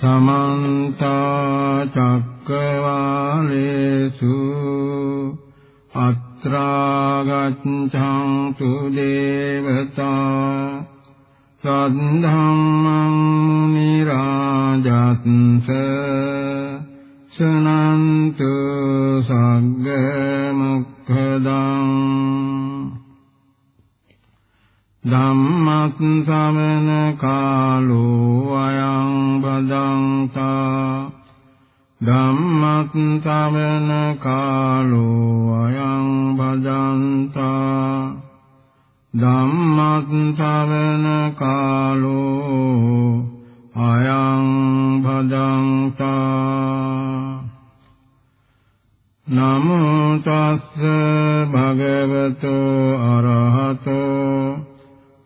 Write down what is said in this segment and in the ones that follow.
समन्त चक्रवालेषु अत्रागच्छन्तु देवता සද්ධම්මං නිරාජත්ස සනන්තු සග්ග මොක්ඛදං ධම්මත් සමන කාලෝ අයං බදංතා ධම්මත් සමන කාලෝ අයං බදංතා ධම්මත් ශ්‍රවණ කාලෝ අයං භදංතා නමෝ තස්ස භගවතෝ අරහතෝ.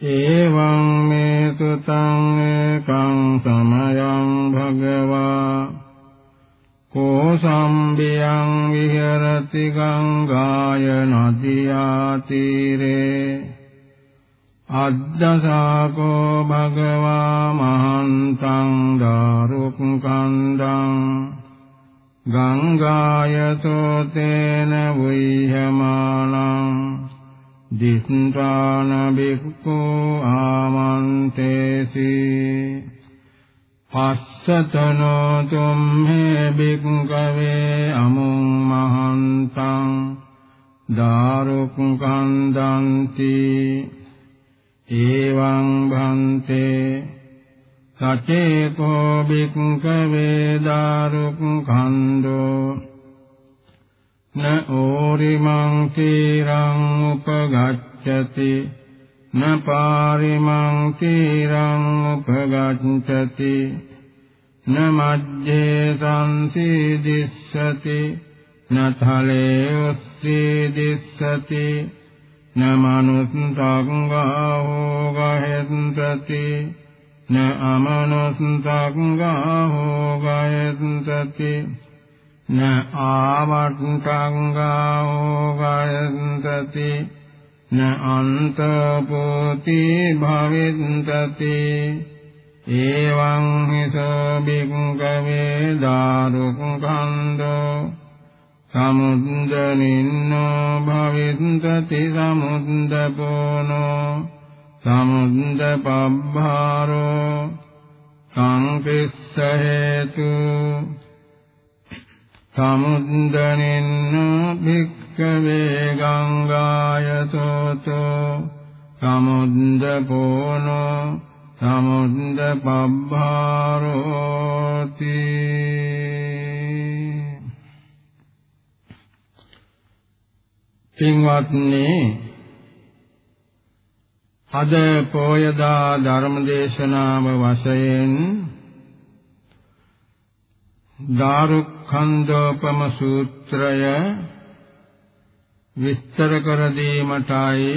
එවං මේ සුතං එකං සමයං භගවා කෝසම්බියං විහෙරති ගංගාය නදියා තීරේ අද්දසාකෝ භගවා මහන්තං දාරුක්ඛන්දං ගංගායතෝ තේන වුයමානං දිස්ත්‍රාන බික්ඛු ආමන්තේසි පස්සතනෝ තුම්හේ බික්ඛවේ අමුං මහන්තං දාරුක්ඛන්දන්ති ඒවං භන්තේ සචේකෝ බික්කවේ දාරුක්ඛන්தோ න ඕරිමං තීරං උපගච්ඡති න පාරිමං තීරං උපගච්ඡති න මජ්ජේ සංසීදිස්සති න තලේ උස්සීදිස්සති නමනුස්සංගාහෝ ගහෙන්තති න අමනුස්සංගාහෝ ගහෙන්තති න ආවට්ටංගාහෝ ගහෙන්තති න අන්තපෝති භවෙන්තති එවං හිසෝ බික්කවේ දාරුක්ඛන්தோ සමුද්දනින්නෝ භවින්තති සමුද්දපෝනෝ සමුද්ද පබ්බාරෝ සංකිස්ස හේතු සමුද්දනින්නෝ භික්ඛවේ ගංගායතෝතෝ සමුද්දපෝනෝ සමුද්ද පබ්බාරෝති පින්වත්නි අද පෝයදා ධර්මදේශනාව වශයෙන් දාරුක්ඛන්දෝපම සූත්‍රය විස්තර කර දීමටයි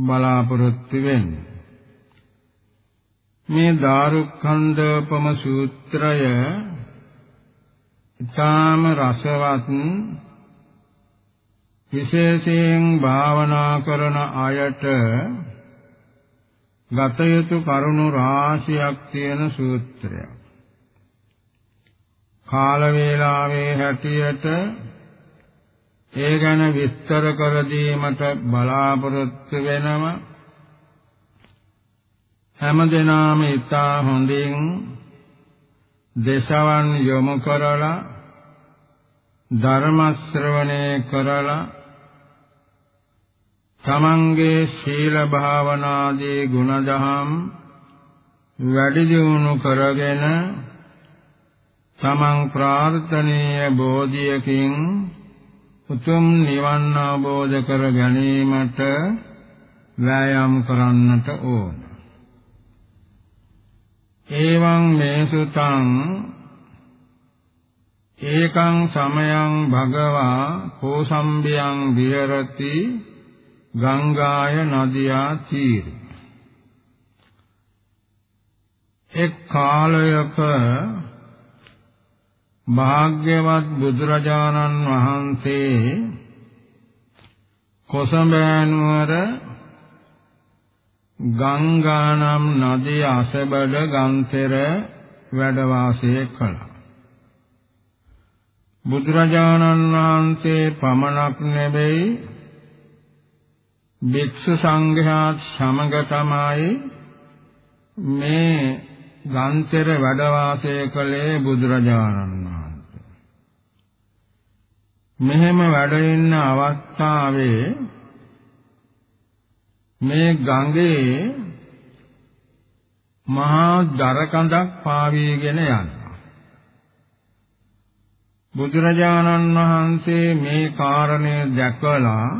බලාපොරොත්තු වෙන්නේ මේ දාරුක්ඛන්දෝපම සූත්‍රය ඊටාම රසවත් විශේෂයෙන් භාවනා කරන අයට ගත යුතු කරුණු රාශියක් තියෙන සූත්‍රයක්. කාල වේලාවේ හැටියට ඒ ගැන විස්තර කර දීමට බලාපොරොත්තු වෙනම හැමදෙනාම ඉතා හොඳින් දේශවන් යොමු කරලා ධර්ම ශ්‍රවණය කරලා තමන්ගේ ශීල භාවනාදී ගුණදහම් වැඩි දියුණු කරගෙන තමන් ප්‍රාර්ථනීය බෝධියකින් උතුම් නිවන් අවබෝධ කර ගැනීමට වෑයම් කරන්නට ඕන. ඒවං මේසුතං ඒකං සමයං භගවා කෝසම්බියං විහෙරති ගංගාය නදියා තීරේ එක් කාලයක භාග්‍යවත් බුදුරජාණන් වහන්සේ කොසඹෑනුවර ගංගානම් නදී අසබඩ ගන්තර වැඩ වාසය කළා. බුදුරජාණන් වහන්සේ පමණක් නෙවෙයි භික්ෂු සංඝයා සමග තමයි මේ ගන්තර වැඩ වාසය කළේ බුදුරජාණන් වහන්සේ. මෙහෙම වැඩ ඉන්න අවස්ථාවේ මේ ගඟේ මහා දරකඳක් පාවීගෙන යනවා. බුදුරජාණන් වහන්සේ මේ කාරණය දැකලා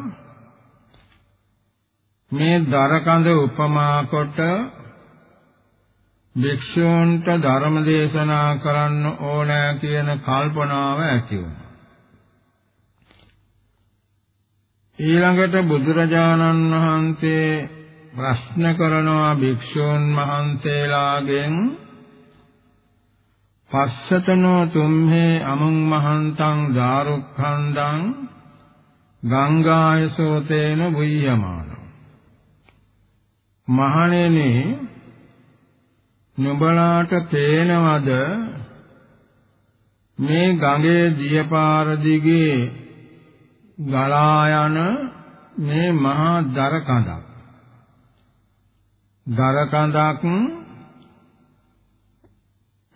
මේ දරකඳ උපමා කොට භික්ෂූන්ට ධර්ම දේශනා කරන්න ඕනෑ කියන කල්පනාව ඇති වුණා. ඊළඟට බුදුරජාණන් වහන්සේ ප්‍රශ්න කරනවා භික්ෂූන් වහන්සේලාගෙන් පස්සතනෝ තුම්හේ අමුං මහන්තං දාරුක්ඛන්දං ගංගායසෝතේන බුය්‍යමාන මහණෙනි නුඹලාට පේනවද මේ ගඟේ දියපාර දිගේ ගලා යන මේ මහා දර කඳක් දර කඳක්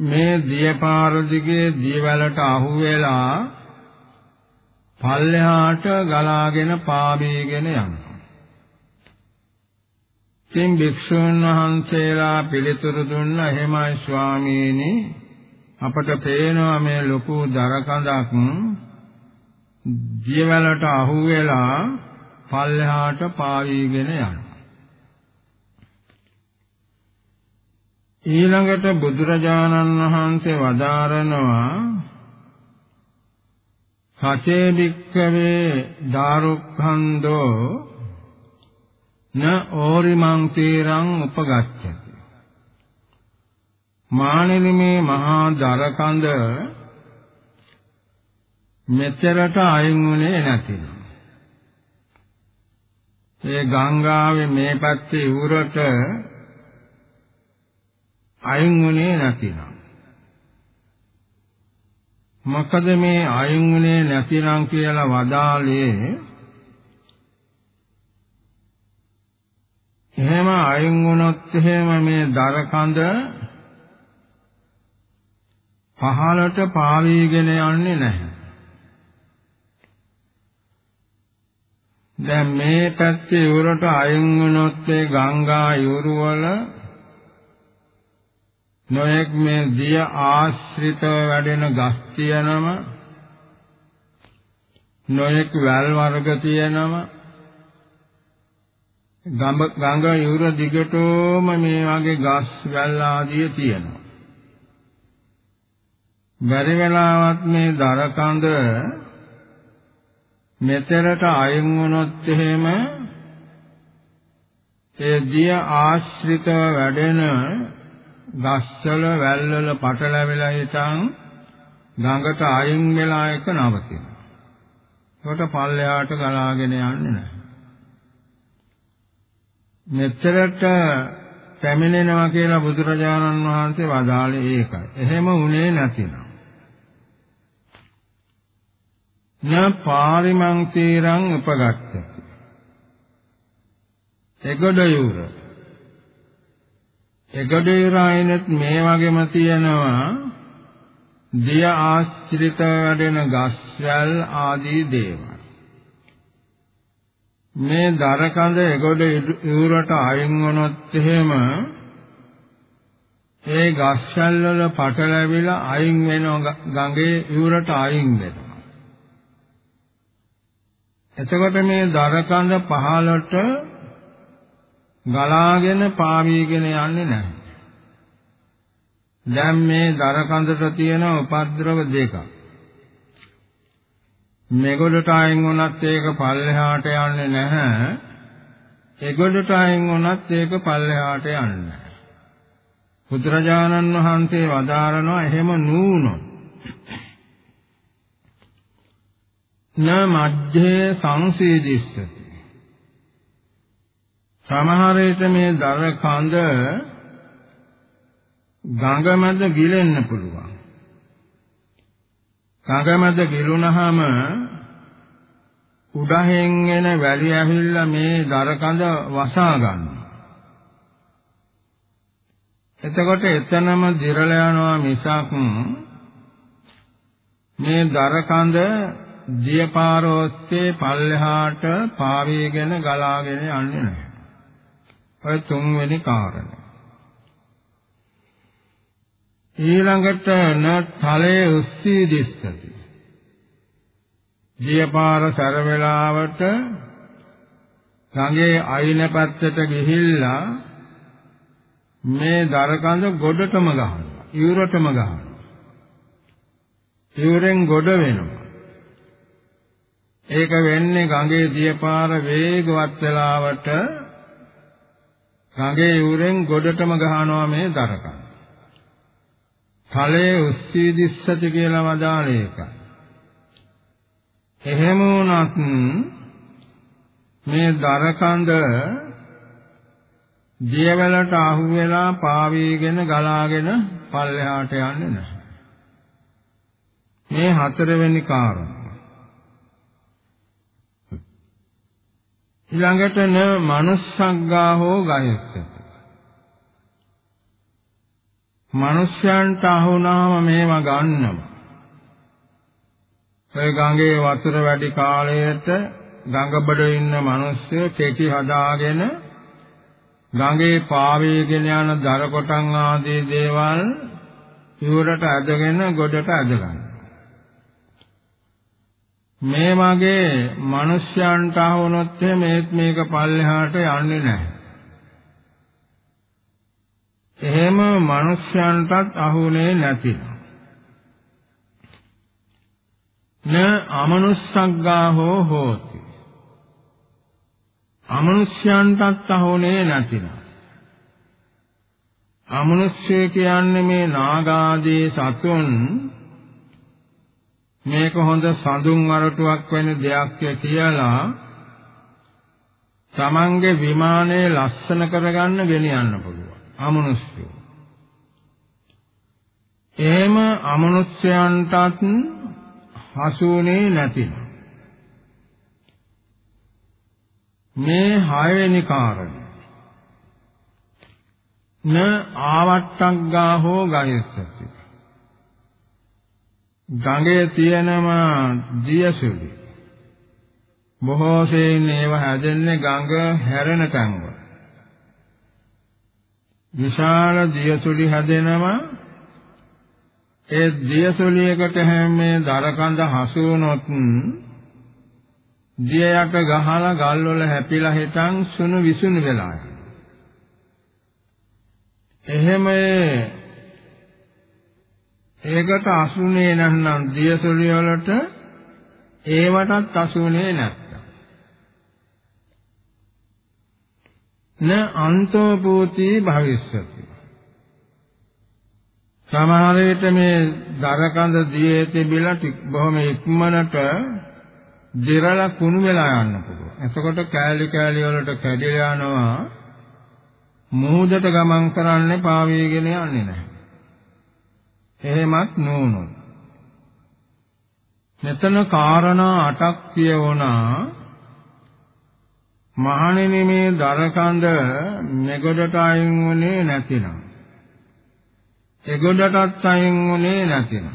මේ දියපාර දිගේ දියවැලට අහු වෙලා පල්ලෙහාට ගලාගෙන පාවීගෙන යනවා. ඉතින් භික්ෂුන් වහන්සේලා පිළිතුරු දුන්න එහෙමයි ස්වාමීනි අපට පේනවා මේ ලොකු දර කඳක් දියවැලට අහු වෙලා පල්ලෙහාට පාවීගෙන යනවා. ඊළඟට බුදුරජාණන් වහන්සේ වදාරනවා සචේ වික්කවේ දාරුක්ඛන්தோ න ඕරිමං තීරං උපගච්ඡති මානෙනි මේ මහා දරකඳ මෙච්චරට අයින් වුණේ නැතිනම්. ඒ ගංගාවේ මේ පැත්තේ උරට අයින් වුණේ නැතිනම්. මොකද මේ අයින් වුණේ නැතිනම් කියලා වදාලේ එහෙම අයින් වුණොත් එහෙම මේ දර කඳ පහළට පාවීගෙන යන්නේ නැහැ. දැන් මේ පැත්තේ උරට අයින් වුණොත් ඒ ගංගා යුරු වල නොඑක් මේ දිය ආශ්‍රිත වැඩෙන ගස් තියෙනම නොඑක් වැල් වර්ග තියෙනම ගඟ යුර දිගටම මේ වගේ ගස් වැල් ආදිය තියෙනවා. බැරි වෙලාවත් මේ දරකඳ මෙතරට අයින් වුණොත් එහෙම ඒ දිය ආශ්‍රිත වැඩෙන ගස්වල වැල්වල පටලැවිලා හිටන් ගඟට අයින් වෙලා එක නවතිනවා. ඒකට පල්ලෙහාට ගලාගෙන යන්නේ නැහැ. මෙතරට පැමිණෙනවා කියලා බුදුරජාණන් වහන්සේ වදාළේ ඒකයි. එහෙම උනේ නැතිනම් න පාරිමං තීරං උපගච්ඡති. එගොඩ යුර එගොඩ යුරයිනෙත් මේ වගේම තියෙනවා. දිය ආශ්‍රිත වැඩෙන ගස්වැල් ආදී දේවල්. මේ දරකඳ එගොඩ යුරට අයින් වුණොත් එහෙම ඒ ගස්වැල් වල පටලැවිලා අයින් වෙන ගඟේ යුරට අයින් වෙනවා. එතකොට මේ දරකඳ පහළට ගලාගෙන පාවීගෙන යන්නේ නැහැ. දැන් මේ දරකඳට තියෙන උපද්‍රව දෙකක්. මෙගොඩට අයින් වුණත් ඒක පල්ලෙහාට යන්නේ නැහැ. එගොඩට අයින් වුණත් ඒක පල්ලෙහාට යන්නේ නැහැ. බුදුරජාණන් වහන්සේ වදාරනවා එහෙම නූනොත් න මධ්‍යේ සංසීදිස්සති සමහර විට මේ දර කඳ ගඟමැද ගිලෙන්න පුළුවන්. ගඟමැද ගිලුණාම උඩහෙන් එන වැලි ඇවිල්ලා මේ දර කඳ වසා ගන්නවා එතකොට එතනම දිරල යනවා මිසක් මේ දර කඳ දියපාර ඔස්සේ පල්ලෙහාට පාවීගෙන ගලාගෙන යන්නේ නැහැ. ඔය තුන්වෙනි කාරණය. ඊළඟට න තලයේ උස්සී දිස්සති. දියපාර සැර වේලාවට ගඟේ අයින පැත්තට ගිහිල්ලා මේ දරකඳ ගොඩටම ගහනවා. ඉවුරටම ගහනවා. ඉවුරෙන් ගොඩ වෙනවා. ඒක වෙන්නේ ගඟේ දියපාර වේගවත් වෙලාවට ගඟේ උරෙන් ගොඩටම ගහනවා මේ දරකන්. තලයේ උස්සී දිස්සති කියලා වදාළ එක. එහෙම වුණත් මේ දරකඳ දියවලට අහු වෙලා පාවීගෙන ගලාගෙන පල්ලෙහාට යන්නේ නැහැ. මේ හතරවෙනි කාරණා ඊළඟට න මනුස්සග්ගා හෝ ගයස්සති. මනුෂ්‍යයන්ට අහුනාම මේවා ගන්නවා. ඒ ගඟේ වතුර වැඩි කාලයට ගඟබඩ ඉන්න මිනිස්සු කෙටි හදාගෙන ගඟේ පාවේගෙන යන දර කොටන් ආදී දේවල් ඉවරට ඇදගෙන ගොඩට ඇදගන්නවා. මේ වගේ මිනිස්යන්ට ආවොත් මේත් මේක පල්ලෙහාට යන්නේ නැහැ. එහෙම මිනිස්යන්ටත් අහුනේ නැතිනම්. න අමනුස්සග්ගා හෝ හෝති. අමනුෂ්‍යයන්ටත් අහුනේ නැතිනම්. අමනුෂ්‍ය කියන්නේ මේ නාගාදී සතුන් මේක හොඳ සඳුන් අරටුවක් වෙන දෙයක් කියලා තමන්ගේ විමානය ලස්සන කරගන්න ගෙනියන්න පුළුවන්. අමනුෂ්‍යය. එහෙම අමනුෂ්‍යයන්ටත් හසුනේ නැතිනම් මේ හයවෙනි කාරණය. න ආවට්ටග්ගා හෝ ගයස්සති ගඟේ තියෙනවා දියසුලි. බොහෝ සෙයින් ඒව හැදෙන්නේ ගඟ හැරෙන තැන්වල. විශාල දියසුලි හැදෙනවා ඒ දියසුලියකට හැමේ දරකඳ හසු වුණොත් දියයට ගහලා ගල්වල හැපිලා හිටන් සුණු විසුණු වෙලා එහෙම ඒකට අසුනේ නැත්නම් දියසොලිය වලට ඒවටත් අසුනේ නැත්තම් න අන්තෝ භූති භවිස්සති සමහර විට මේ දරකඳ දියේ තිබිලා බොහොම ඉක්මනට දිරලා කුණු වෙලා යන්න පුළුවන්. එතකොට කෑලි කෑලි වලට කැඩිලා යනවා. මුහුදට ගමන් කරන්නේ පාවීගෙන යන්නේ නැහැ. එහෙමත් නෝනොත් මෙතන කාරණා අටක් කියවුණා. මහණෙනි මේ දරකඳ මෙගොඩට අයින් වුණේ නැතිනම්. එගොඩටත් අයින් වුණේ නැතිනම්.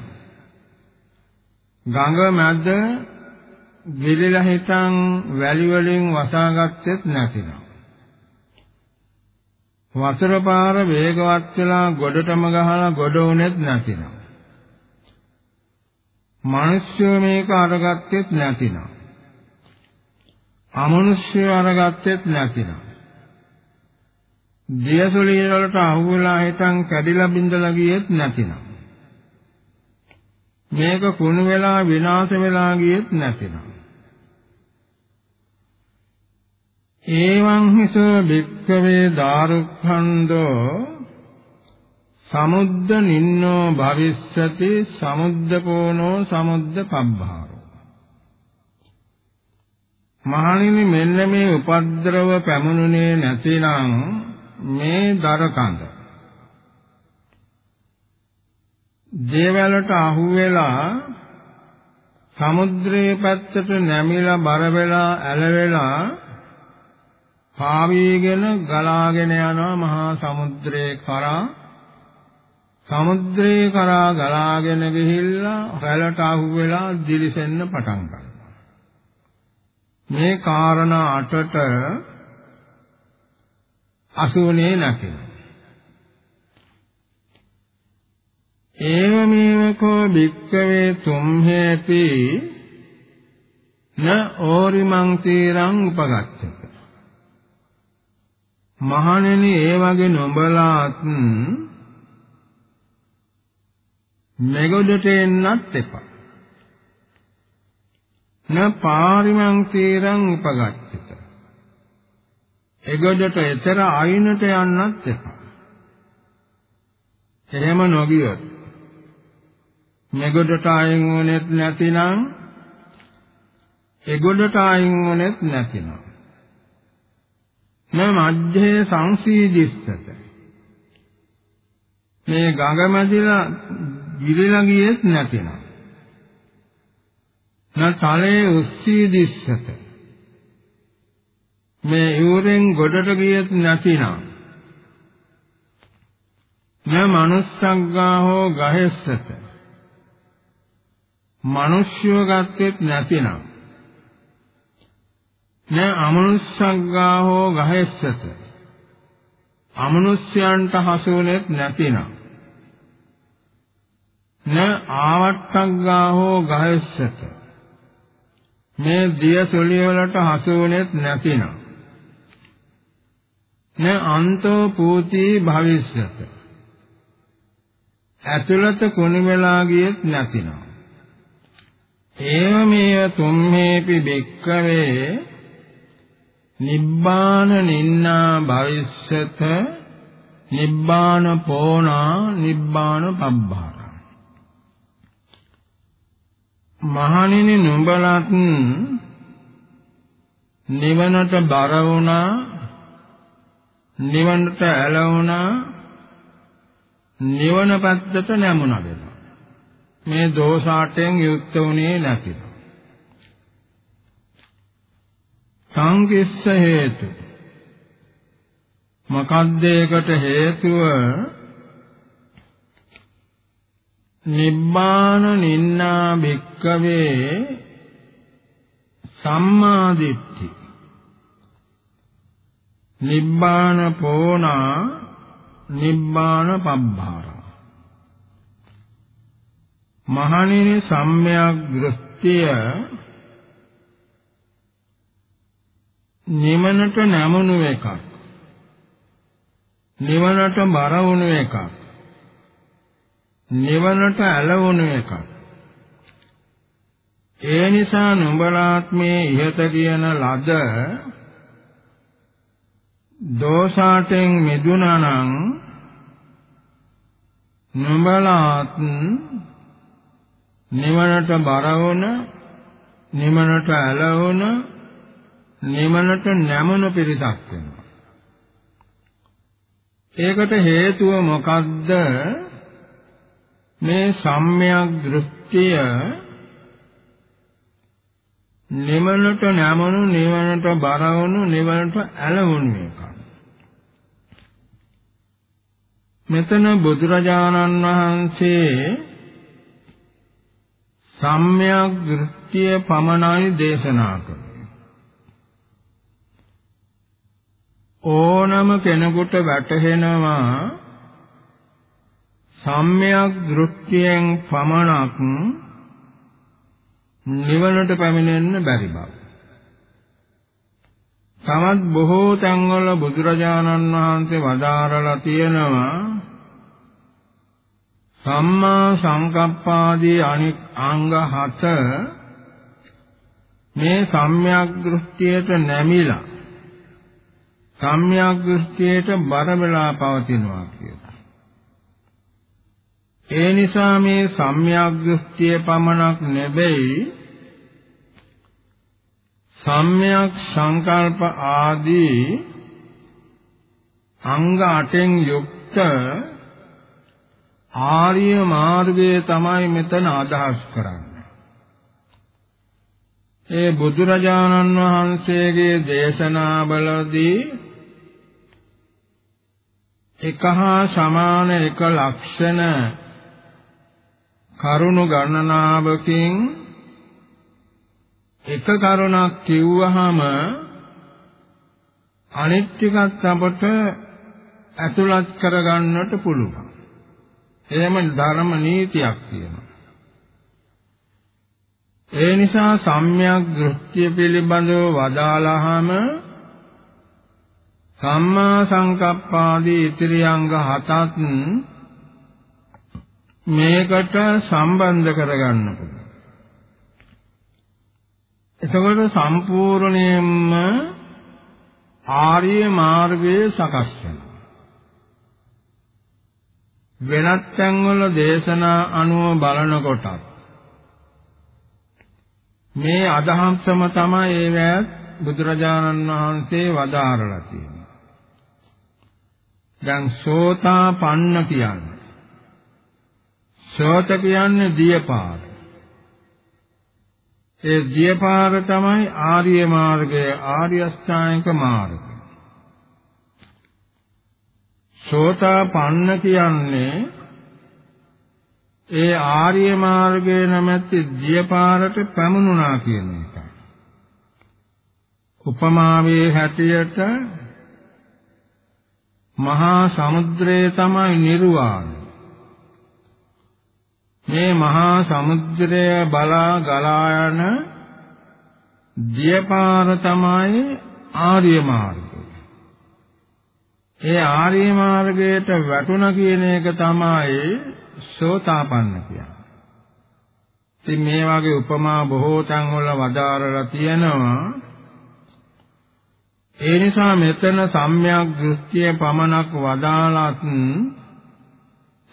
ගඟ මැද ගිලිලා හිටන් වැලි වලින් වසාගත්තෙත් නැතිනම්. වතුර පාර වේගවත් වෙලා ගොඩටම ගහලා ගොඩ උනේත් නැතිනම්. මිනිස්සු මේක අරගත්තෙත් නැතිනම්. අමනුෂ්‍ය අරගත්තෙත් නැතිනම්. දියසුලිය වලට අහුවෙලා හිටන් කැඩිලා බින්දලා ගියෙත් නැතිනම්. මේක කුණු වෙලා විනාශ වෙලා ගියෙත් නැතිනම් ඒවං හිස භික්ඛවේ දාරුක්ඛන්தோ සමුද්ද නින්නෝ භවිස්සති සමුද්දපෝනෝ සමුද්ද පබ්බාරෝ මහණෙනි මෙන්න මේ උපද්දරව පැමුණුනේ නැතිනම් මේ දරකඳ දේවලට අහුවෙලා සමුද්‍රයේ පැත්තට නැමිලා බර වෙලා ඇල වෙලා පාවීගෙන ගලාගෙන යනවා මහා සමුද්‍රයේ කරා. සමුද්‍රයේ කරා ගලාගෙන ගිහිල්ලා රැළට අහුවෙලා දිලිසෙන්න පටන් ගන්නවා. මේ කාරණා අටට අසුනේ නැකේ ඒවමේවකෝ භික්කවේ තුම්හෙති න ඕරිමං තීරං උපගච්ඡත. මහණෙනි ඒ වගේ නොබලාත් මෙගොඩට එන්නත් එපා. න පාරිමං තීරං උපගච්ඡත. එගොඩට එතර අයිනට යන්නත් එපා. එහෙම නොගියොත් මෙගොඩට අයින් වුනේත් නැතිනම් එගොඩට අයින් වුනේත් නැතිනම්. න මධ්‍යේ සංසීදිස්සත. මේ ගඟ මැදිලා ගිරිලා ගියෙත් නැතිනම්. න තලයේ උස්සීදිස්සත. මේ යූරෙන් ගොඩට ගියෙත් නැතිනම්. න මනුස්සග්ගා හෝ ගහෙස්සත. මිනිස්යෝ ගත්තෙත් නැතිනම්. න අමනුස්සග්ගා හෝ ගහෙස්සත අමනුෂ්‍යයන්ට හසුුනෙත් නැතිනම්. න ආවට්ටග්ගා හෝ ගහෙස්සත මේ දිය සොලිය වලට හසුුනෙත් නැතිනම්. න අන්තෝ පූති භවිස්සත. ඇතුළත කුණු වෙලා ගියෙත් නැතිනම්. ඒවමේව තුම්මේපි බෙක්කවේ නිබ්බාන නින්නා භවිස්සත නිබ්බාන පෝනා නිබ්බාන පබ්බාර මහණෙනි නුඹලත් නිවනට බර වුණා නිවනට ඇල වුණා නිවන පැත්තට නැමුණා වෙනවා මේ දෝෂාටයෙන් යුක්ත වුණේ නැතිව. සංකිස්ස හේතු. මොකද්ද ඒකට හේතුව? නිබ්බාන නින්නා භික්කවේ සම්මාදිට්ඨි නිබ්බාන පෝනා නිබ්බාන පබ්බාර. මහණෙනි සම්මයක් දෘෂ්ටිය නිවනට නැමුණු එකක්. නිවනට බර වුණු එකක්. නිවනට ඇලවුණු එකක්. ඒ නිසා නුඹලාත්මේ ඉහත කියන ලද දෝෂාටෙන් මිදුණා නම් නුඹලාත් නිවනට බර වුණ නිවනට ඇලවුණ නිවනට නැමුණු පිරිසක් වෙනවා. ඒකට හේතුව මොකද්ද? මේ සම්මයක් දෘෂ්ටිය නිවනට නැමුණු නිවනට බර වුණු නිවනට ඇලවුණු එක මෙතන බුදුරජාණන් වහන්සේ සම්‍යක් දෘෂ්ටිය පමණයි දේශනා කළේ. ඕනම කෙනෙකුට වැටහෙනවා සම්‍යක් දෘෂ්ටියෙන් පමණක් නිවනට පැමිණෙන්න බැරි බව. තමත් බොහෝ තැන්වල බුදුරජාණන් වහන්සේ වදාරලා තියෙනවා සම්මා සංකප්පාදී අනික් අංග හත මේ සම්‍යක් දෘෂ්ටියට නැමිලා සම්‍යක් දෘෂ්ටියට බර වෙලා පවතිනවා කියලා. ඒ නිසා මේ සම්‍යක් දෘෂ්ටිය පමණක් නෙවෙයි සම්‍යක් සංකල්ප ආදී අංග 8න් යුක්ත ආර්ය මාර්ගය තමයි මෙතන අදහස් කරන්නේ. ඒ බුදුරජාණන් වහන්සේගේ දේශනාවලදී එක හා සමාන එක ලක්ෂණ කරුණු ගණනාවකින් එක කරුණක් කිව්වහම අනිත් ටිකත් අපට ඇතුළත් කරගන්නට පුළුවන්. එහෙම ධර්ම නීතියක් තියෙනවා. ඒ නිසා සම්‍යක් දෘෂ්ටිය පිළිබඳව වදාළාම සම්මා සංකප්පාදී ඉතිරි අංග හතත් මේකට සම්බන්ධ කරගන්න පුළුවන්. එතකොට සම්පූර්ණයෙන්ම ආර්ය මාර්ගයේ සකස් වෙනවා. වෙනත් තැන්වල දේශනා අනුව බලනකොට මේ අදහසම තමයි ඒවැත් බුදුරජාණන් වහන්සේ වදාරලා තියෙන්නේ. දැන් සෝතාපන්න කියන්නේ සෝත කියන්නේ දියපාර. ඒ දියපාර තමයි ආර්ය මාර්ගය ආර්ය අෂ්ටාංගික මාර්ගය. සෝතාපන්න කියන්නේ ඒ ආර්ය මාර්ගයේ නැමැති දියපාරට පැමුණුණා කියන එකයි. උපමාවේ හැටියට මහා සමුද්‍රය තමයි නිර්වාණය. මේ මහා සමුද්‍රය බලා ගලා යන දියපාර තමයි ආර්ය මාර්ගය. ඒ ආර්ය මාර්ගයට වැටුණ කියන එක තමයි සෝතාපන්න කියන්නේ. ඉතින් මේ වගේ උපමා බොහෝ තැන් වල වදාරලා තියෙනවා. ඒ නිසා මෙතන සම්‍යක් දෘෂ්ටිය පමණක් වදාළත්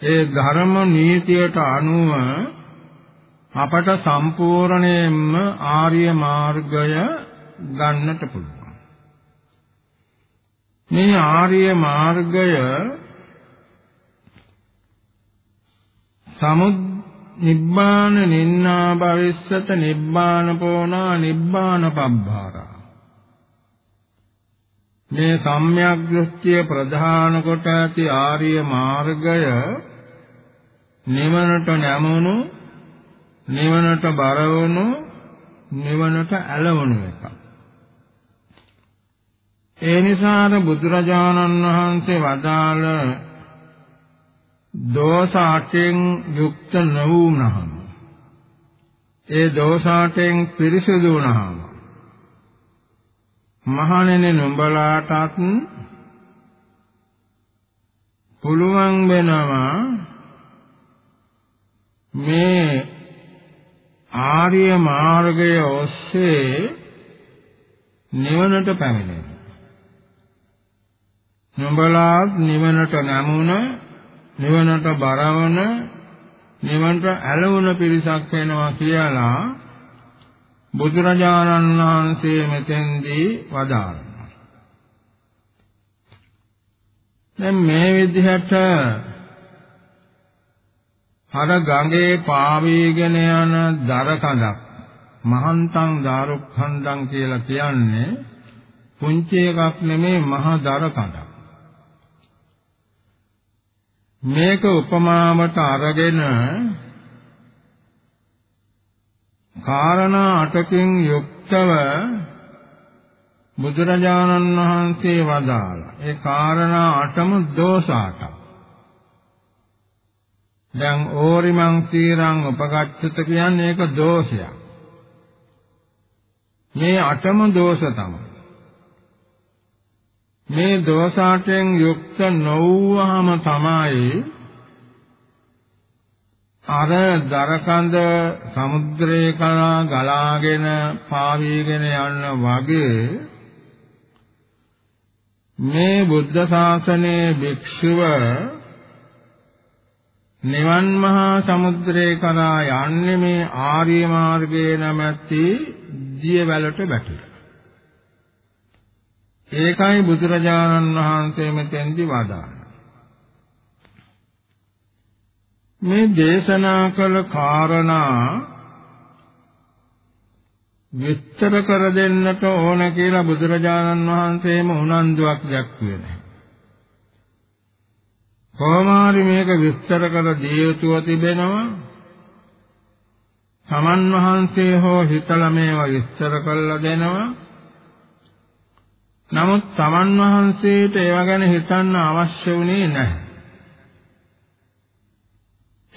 ඒ ධර්ම නීතියට අනුව අපට සම්පූර්ණයෙන්ම ආර්ය මාර්ගය ගන්නට පුළුවන්. මේ ආර්ය මාර්ගය සමුද් නිබ්බාන නින්නා භවිස්සත නිබ්බාන පෝනා නිබ්බාන පබ්බාරා මේ සම්‍යක් දෘෂ්ටිය ප්‍රධාන කොට ඇති ආර්ය මාර්ගය නිවනට නැමුණු නිවනට බරවුණු නිවනට ඇලවුණු එකක්. ඒ නිසා බුදුරජාණන් වහන්සේ වදාළ දෝෂ අටෙන් යුක්ත නොවුනහම ඒ දෝෂ අටෙන් පිරිසිදු වුණහම මහණෙනි නුඹලාටත් පුළුවන් වෙනවා මේ ආර්ය මාර්ගය ඔස්සේ නිවනට පැමිණෙන්න. නුඹලා නිවනට නැමුණ නිවනට බරවන නිවනට ඇලවුන පිරිසක් වෙනවා කියලා බුදුරජාණන් වහන්සේ මෙතෙන්දී වදාළා. දැන් මේ විදිහට හර ගඟේ පාවීගෙන යන දර කඳක් මහන්තං දාරුක්ඛන්දං කියලා කියන්නේ පුංචි එකක් නෙමේ මහා දර කඳක්. මේක උපමාවට අරගෙන කාරණා අටකින් යුක්තව බුදුරජාණන් වහන්සේ වදාලා ඒ කාරණා අටම දෝෂ අටක් දැන් ඕරිමං සීරං උපගච්ඡත කියන්නේ ඒක දෝෂයක්. මේ අටම දෝෂ තමයි. මේ දෝසාටෙන් යුක්ත නොවුවහම තමයි අර දරකඳ සමුද්‍රේ කරා ගලාගෙන පාවීගෙන යන වගේ මේ බුද්ධ ශාසනයේ භික්ෂුව නිවන් මහා සමුද්‍රේ කරා යන්නේ මේ ආර්ය මාර්ගයේ නැමැති දියවැලට බැටි. ඒකයි බුදුරජාණන් වහන්සේ මෙතෙන්දි වදාළා. මේ දේශනා කළ කාරණා විස්තර කර දෙන්නට ඕන කියලා බුදුරජාණන් වහන්සේම උනන්දුවක් දැක්ුවේ නැහැ. කොහොමාරි මේක විස්තර කර දිය යුතුව තිබෙනවා. සමන් වහන්සේ හෝ හිතලා මේවා විස්තර කරලා දෙනවා. නමුත් සමන් වහන්සේට ඒව ගැන හිතන්න අවශ්‍ය වුණේ නැහැ.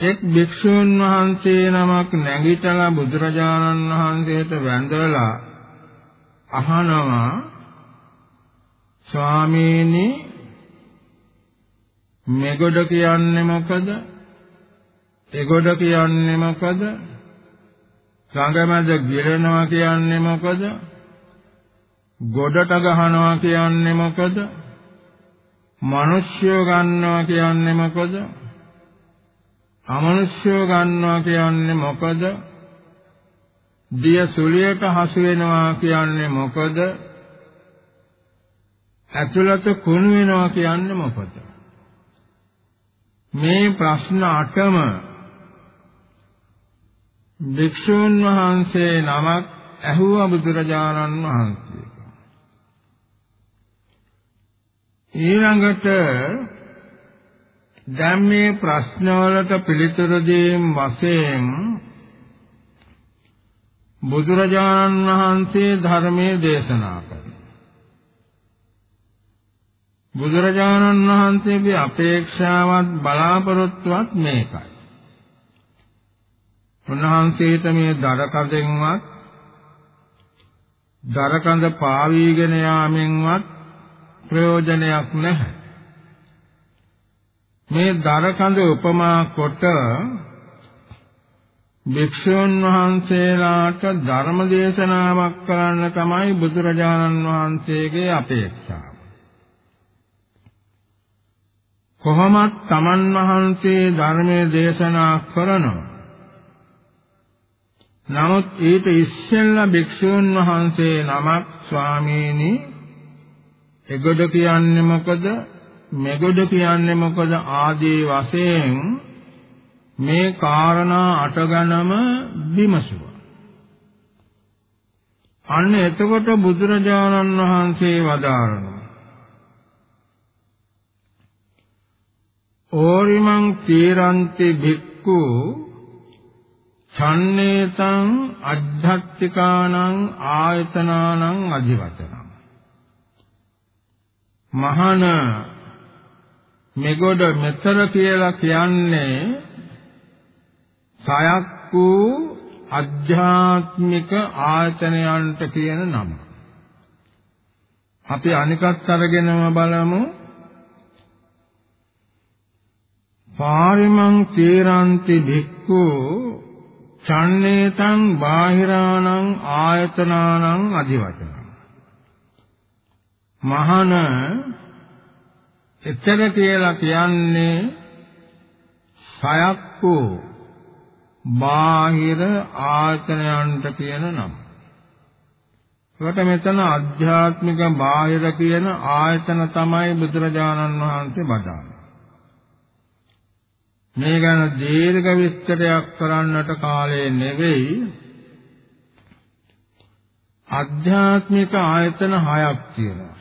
එක් භික්ෂුන් වහන්සේ නමක් නැගිටලා බුදුරජාණන් වහන්සේට වැඳලා අහනවා ස්වාමීනි මෙගොඩ කියන්නේ මොකද? එගොඩ කියන්නේ මොකද? සංගමද ගිරනවා කියන්නේ මොකද? ගොඩට ගහනවා කියන්නේ මොකද? මිනිස්සු ගන්නවා කියන්නේ මොකද? අමනුෂ්‍යව ගන්නවා කියන්නේ මොකද? දිය සුලියට හසු වෙනවා කියන්නේ මොකද? ඇතුළත කුණු වෙනවා කියන්නේ මොකද? මේ ප්‍රශ්න අටම භික්ෂුන් වහන්සේ නමක් ඇහුවා බුදුරජාණන් වහන්සේ. ඊළඟට දැන් මේ ප්‍රශ්නවලට පිළිතුරු දීම් වශයෙන් බුදුරජාණන් වහන්සේ ධර්මයේ දේශනා කළා. බුදුරජාණන් වහන්සේගේ අපේක්ෂාවත් බලාපොරොත්තුවත් මේකයි. උන්වහන්සේට මේ දරකඳෙන්වත් දරකඳ පාවීගෙන යාමෙන්වත් ප්‍රයෝජනයක් නැහැ. මේ දරකඳ උපමා කොට භික්ෂුන් වහන්සේලාට ධර්ම දේශනාවක් කරන්න තමයි බුදුරජාණන් වහන්සේගේ අපේක්ෂාව. කොහොමත් තමන් වහන්සේ ධර්මයේ දේශනා කරනවා. නමුත් ඊට ඉස්සෙල්ලා භික්ෂුන් වහන්සේ නමක් ස්වාමීනි එගොඩ කියන්නේ මොකද මෙගොඩ කියන්නේ මොකද ආදී වශයෙන් මේ කාරණා අටගණම විමසුවා. අන්න එතකොට බුදුරජාණන් වහන්සේ වදාරනවා. ඕරිමං තීරන්ති භික්ඛු ඡන්නේතං අද්ධත්තිකානං ආයතනානං අධිවචනං මහාන මෙගොඩ මෙතර කියලා කියන්නේ සයක් වූ අධ්‍යාත්මික ආයතනයන්ට කියන නම. අපි අනිකත් අරගෙනම බලමු. පාරිමං තීරන්ති භික්ඛු චන්නේතං බාහිරාණං ආයතනානං අධිවචන. මහන එතන කියලා කියන්නේ සයක් වූ බාහිර ආයතනයන්ට කියන නම. ඒකට මෙතන අධ්‍යාත්මික බාහිර කියන ආයතන තමයි බුදුරජාණන් වහන්සේ බදාන්නේ. මේ ගැන දීර්ඝ විස්තරයක් කරන්නට කාලය නෙවෙයි. අධ්‍යාත්මික ආයතන හයක් තියෙනවා.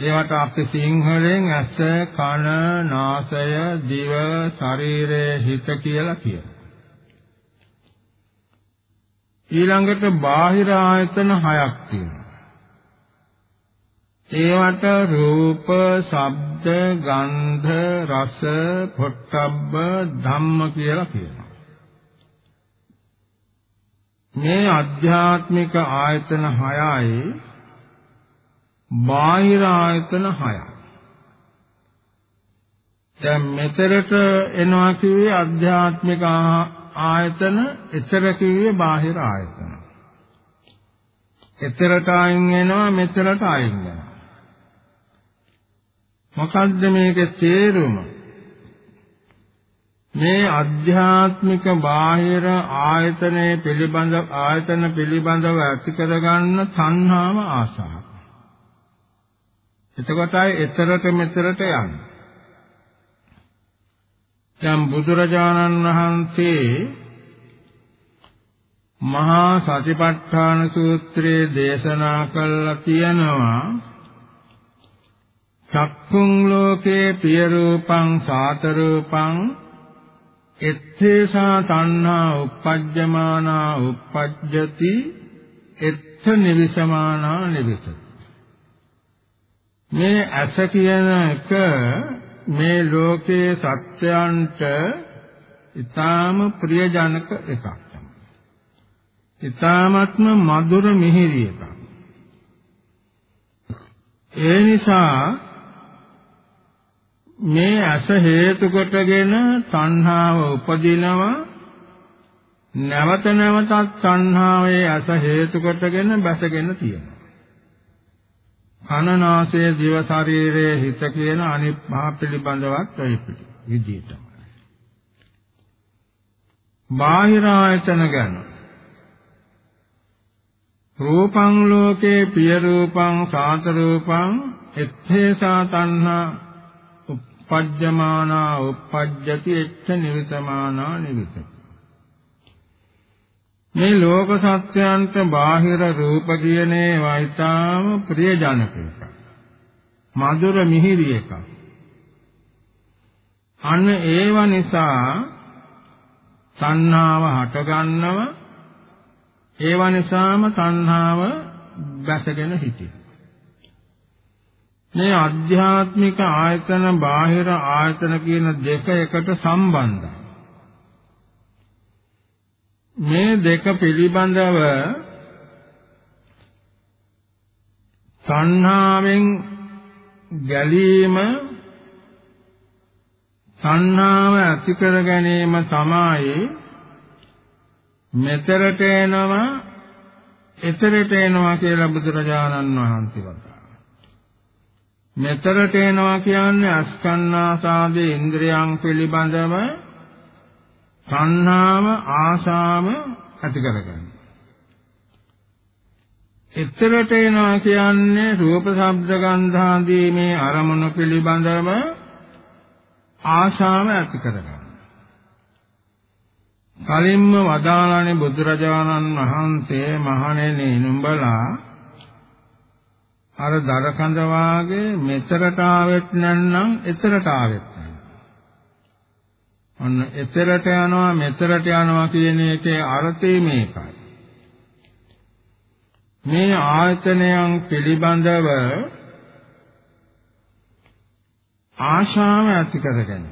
ඒවට අපි සිංහලෙන් ඇස, කන, නාසය, දිව, ශරීරය, හිත කියලා කියනවා. ඊළඟට බාහිර ආයතන හයක් තියෙනවා. ඒවට රූප, ශබ්ද, ගන්ධ, රස, පොට්ටබ්බ, ධම්ම කියලා කියනවා. මේ අධ්‍යාත්මික ආයතන හයයි බාහිර ආයතන 6ක්. දැන් මෙතරට එනවා කිව්වේ අධ්‍යාත්මික ආයතන, එතර කිව්වේ බාහිර ආයතන. එතරට අයින් වෙනවා, මෙතරට අයින් වෙනවා. මොකද්ද මේකේ තේරුම? මේ අධ්‍යාත්මික බාහිර ආයතනයේ පිළිබඳ ආයතන පිළිබඳව ඇති කරගන්න තණ්හාව ආසාව. එතකොටයි එතරට මෙතරට යන්නේ. දැන් බුදුරජාණන් වහන්සේ මහා සතිපට්ඨාන සූත්‍රයේ දේශනා කළා තියෙනවා චක්කුං ලෝකේ පිය රූපං සාත රූපං එත්තේසා තණ්හා uppajjamaana uppajjati එත්ත නිවිසමානා නිවිසති මේ ඇස කියන එක මේ ලෝකයේ සත්‍යයන්ට ඊටාම ප්‍රියජනක එකක් තමයි. ඊටාමත්ම මధుර මිහිරි එකක්. ඒ නිසා මේ ඇස හේතු කොටගෙන තණ්හාව උපදිනවා නැවත නැවතත් තණ්හාවේ ඇස හේතු කොටගෙන බැසගෙන තියෙනවා කන නාසය දිව ශරීරයේ හිත කියන අනිත් මහ පිළිබඳවත් ඔය විදිහට. බාහිර ආයතන ගැන රූපං ලෝකේ පිය රූපං සාත රූපං එත්තේසා තණ්හා uppajjamaana uppajjati එච්ච නිවිතමානා නිවිතති මේ ලෝක සත්‍යයන්ට බාහිර රූප කියන ඒවා ඊටාම ප්‍රියජනක එකක්. මధుර මිහිරි එකක්. අන්න ඒව නිසා තණ්හාව හටගන්නව ඒව නිසාම තණ්හාව බැසගෙන හිටිය. මේ අධ්‍යාත්මික ආයතන බාහිර ආයතන කියන දෙක එකට සම්බන්ධයි. මේ දෙක පිළිබඳව තණ්හාවෙන් ගැලීම තණ්හාව ඇති කර ගැනීම තමයි මෙතරට එනවා එතරට එනවා කියලා බුදුරජාණන් වහන්සේ වදාළා. මෙතරට එනවා කියන්නේ අස්කන්නාසාදී ඉන්ද්‍රියන් පිළිබඳව තණ්හාව ආශාව ඇති කරගන්න. එතරට එනවා කියන්නේ රූප ශබ්ද ගන්ධ ආදී මේ අරමුණු පිළිබඳව ආශාව ඇති කරගන්න. කලින්ම වදාළනේ බුදුරජාණන් වහන්සේ මහණෙනි නුඹලා අර දරකඳ වාගේ මෙතරට ආවෙත් නැත්නම් එතරට ආවෙත් ඔන්න එතරට යනවා මෙතරට යනවා කියන එකේ අර්ථය මේකයි. මේ ආයතනයන් පිළිබඳව ආශාව ඇති කරගන්න.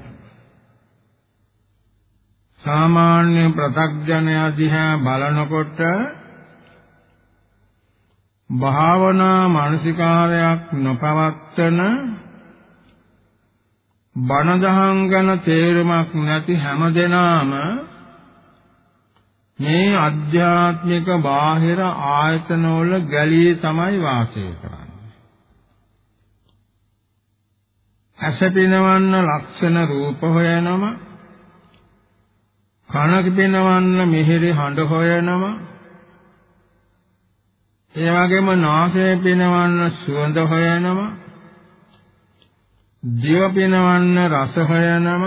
සාමාන්‍ය ප්‍රත්‍යඥය දිහා බලනකොට භාවනා මානසිකාරයක් නොපවත්තන බණ දහම් ගැන තේරුමක් නැති හැමදෙනාම මේ අධ්‍යාත්මික බාහිර ආයතනවල ගැලී තමයි වාසය කරන්නේ. ඇස පිනවන්න ලක්ෂණ රූප හොයනම කන පිනවන්න මිහිරි හඬ හොයනම ඒ වගේම නාසය පිනවන්න සුවඳ හොයනම දිව පිනවන්න රස හොයනම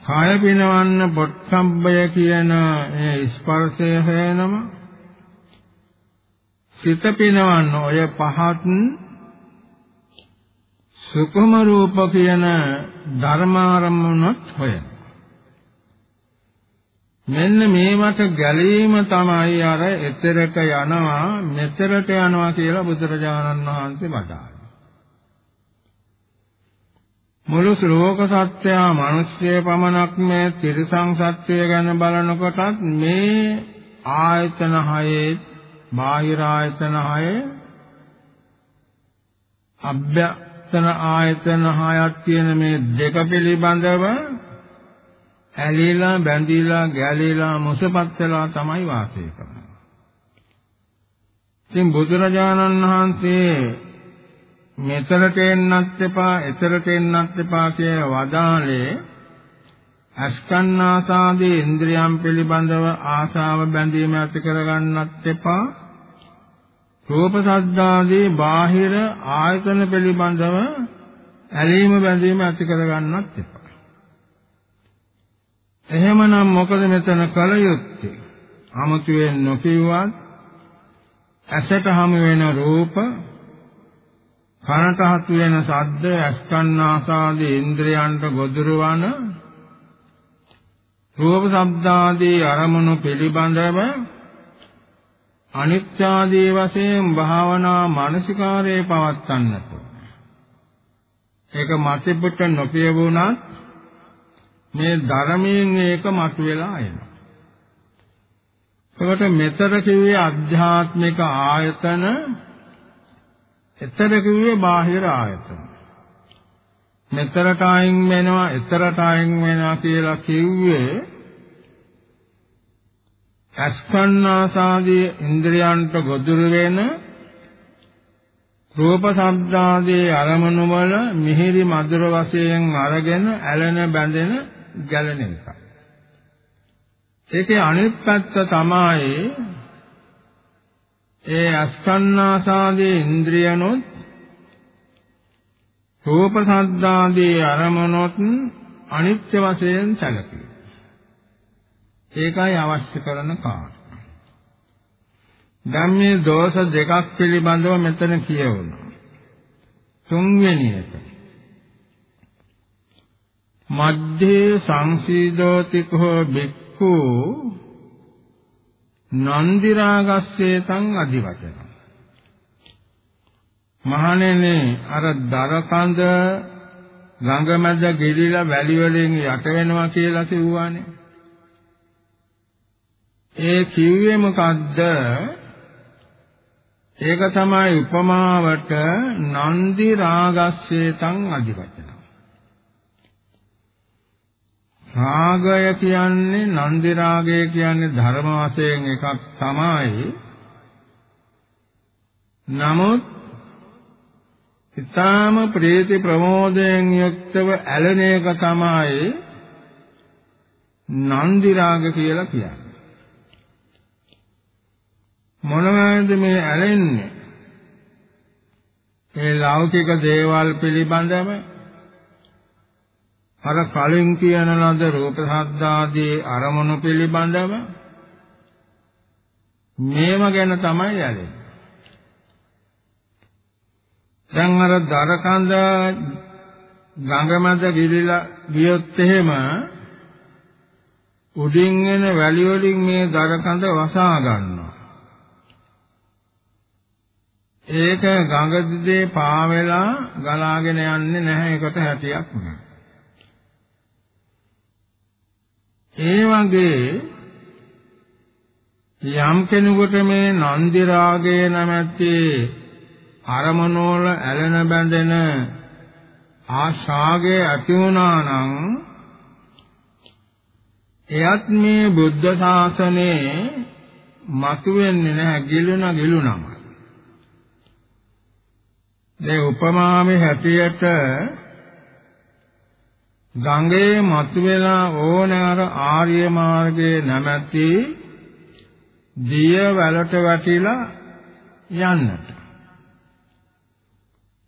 කාය පිනවන්න පොට්ටම්බය කියන ඒ ස්පර්ශය හොයනම සිත පිනවන්න ඔය පහත් සුකුම රූප කියන ධර්මාරම්මනත් හොයන. මෙන්න මේවට ගැලීම තමයි අර එතරට යනවා මෙතරට යනවා කියලා බුදුරජාණන් වහන්සේ වදාළා. මුළු ශ්ලෝක සත්‍යය මිනිස්ය පමණක් මේ තිරිසං සත්‍යය ගැන බලනකොටත් මේ ආයතන හයේ බාහිර ආයතන හයේ අභ්‍ය ආයතන ආයතන හයක් තියෙන මේ දෙක පිළිබඳව ඇලිලා බැඳිලා ගැලිලා මුසපත් වෙලා තමයි වාසය කරන්නේ. ඉතින් බුදුරජාණන් වහන්සේ මෙතරට එන්නත් එපා, එතරට එන්නත් එපා කිය වදාළේ අස්කන්නාසාදී ඉන්ද්‍රියම් පිළිබඳව ආශාව බැඳීම ඇති කරගන්නත් එපා. රූප සද්දාදී බාහිර ආයතන පිළිබඳව ඇලීම බැඳීම ඇති කරගන්නත් එපා. එහෙමනම් මොකද මෙතන කල යුත්තේ? 아무තුවෙන් නොකියුවත් ඇසට හමු වෙන රූප කනට හසු වෙන ශබ්ද අස්කන්නාසාදී ඉන්ද්‍රයන්ට ගොදුරු වන රූප ශබ්දාදී අරමුණු පිළිබඳව අනිත්‍යාදී වශයෙන් භාවනා මානසිකාරයේ පවත්න්නට ඒක මතිපුට නොකියවුණත් මේ ධර්මයෙන් ඒක මතුවලා එනවා. ඒකට මෙතර කිව්වේ අධ්‍යාත්මික ආයතන එතර කිව්වේ බාහිර ආයතන. මෙතරට අයින් වෙනවා, එතරට අයින් වෙනවා කියලා කිව්වේ අස්කන්නාසාදී ඉන්ද්‍රයන්ට ගොදුරු වෙන රූප ශබ්දාදී අරමුණු වල මිහිරි මధుර වශයෙන් අරගෙන ඇලෙන බැඳෙන ගැලෙන එක. ඒකේ අනිත් පැත්ත තමයි ඒ අස්කන්නාසාදී ඉන්ද්‍රියනොත් රූප සද්දාදී අරමුණොත් අනිත්‍ය වශයෙන් සැලකේ. ඒකයි අවශ්‍ය කරන කාරණා. දැන් මේ දෝෂ දෙකක් පිළිබඳව මෙතන කියවුණා. තුන්වෙනි එක. මධ්‍යේ සංසීදෝතිකෝ බික්ඛු නන්දි රාගස්සේ තං අධිවචන. මහණෙනි අර දරකඳ ගඟමැද ගිලිලා වැලි වලින් යට වෙනවා කියලා කිව්වානේ. ඒ කිව්වේ මොකද්ද? ඒක තමයි උපමාවට නන්දි රාගස්සේ තං අධිවචන රාගය කියන්නේ නන්දි රාගය කියන්නේ ධර්ම වශයෙන් එකක් තමයි. නමුත් ඊටාම ප්‍රීති ප්‍රමෝදයෙන් යුක්තව ඇලෙන එක තමයි නන්දි රාග කියලා කියන්නේ. මොනවද මේ ඇලෙන්නේ? ඒ ලෞකික දේවල් පිළිබඳව අර කලින් කියන ලද රූප ශබ්දාදී අරමුණු පිළිබඳව මේව ගැන තමයි යන්නේ. දැන් අර දරකඳ ගංගමද ගිලිලා ගියොත් එහෙම උඩින් එන වැලි වලින් මේ දරකඳ වසා ගන්නවා. ඒක ගඟ දිගේ පාවෙලා ගලාගෙන යන්නේ නැහැ ඒකට හැටියක් නෑ. ඒ වගේ යම් කෙනෙකුට මේ නන්දි රාගය නැමැති අරමනෝල ඇලෙන බැඳෙන ආශාගය ඇති වුණා නම් එයත් මේ බුද්ධ ශාසනයේ මතුවෙන්නේ නැහැ ගිලුණ ගිලුණම. මේ උපමාවේ හැටියට ගඟේ මතුවෙලා ඕන අර ආර්ය මාර්ගයේ නැමැති දිය වලට වැටිලා යන්නට.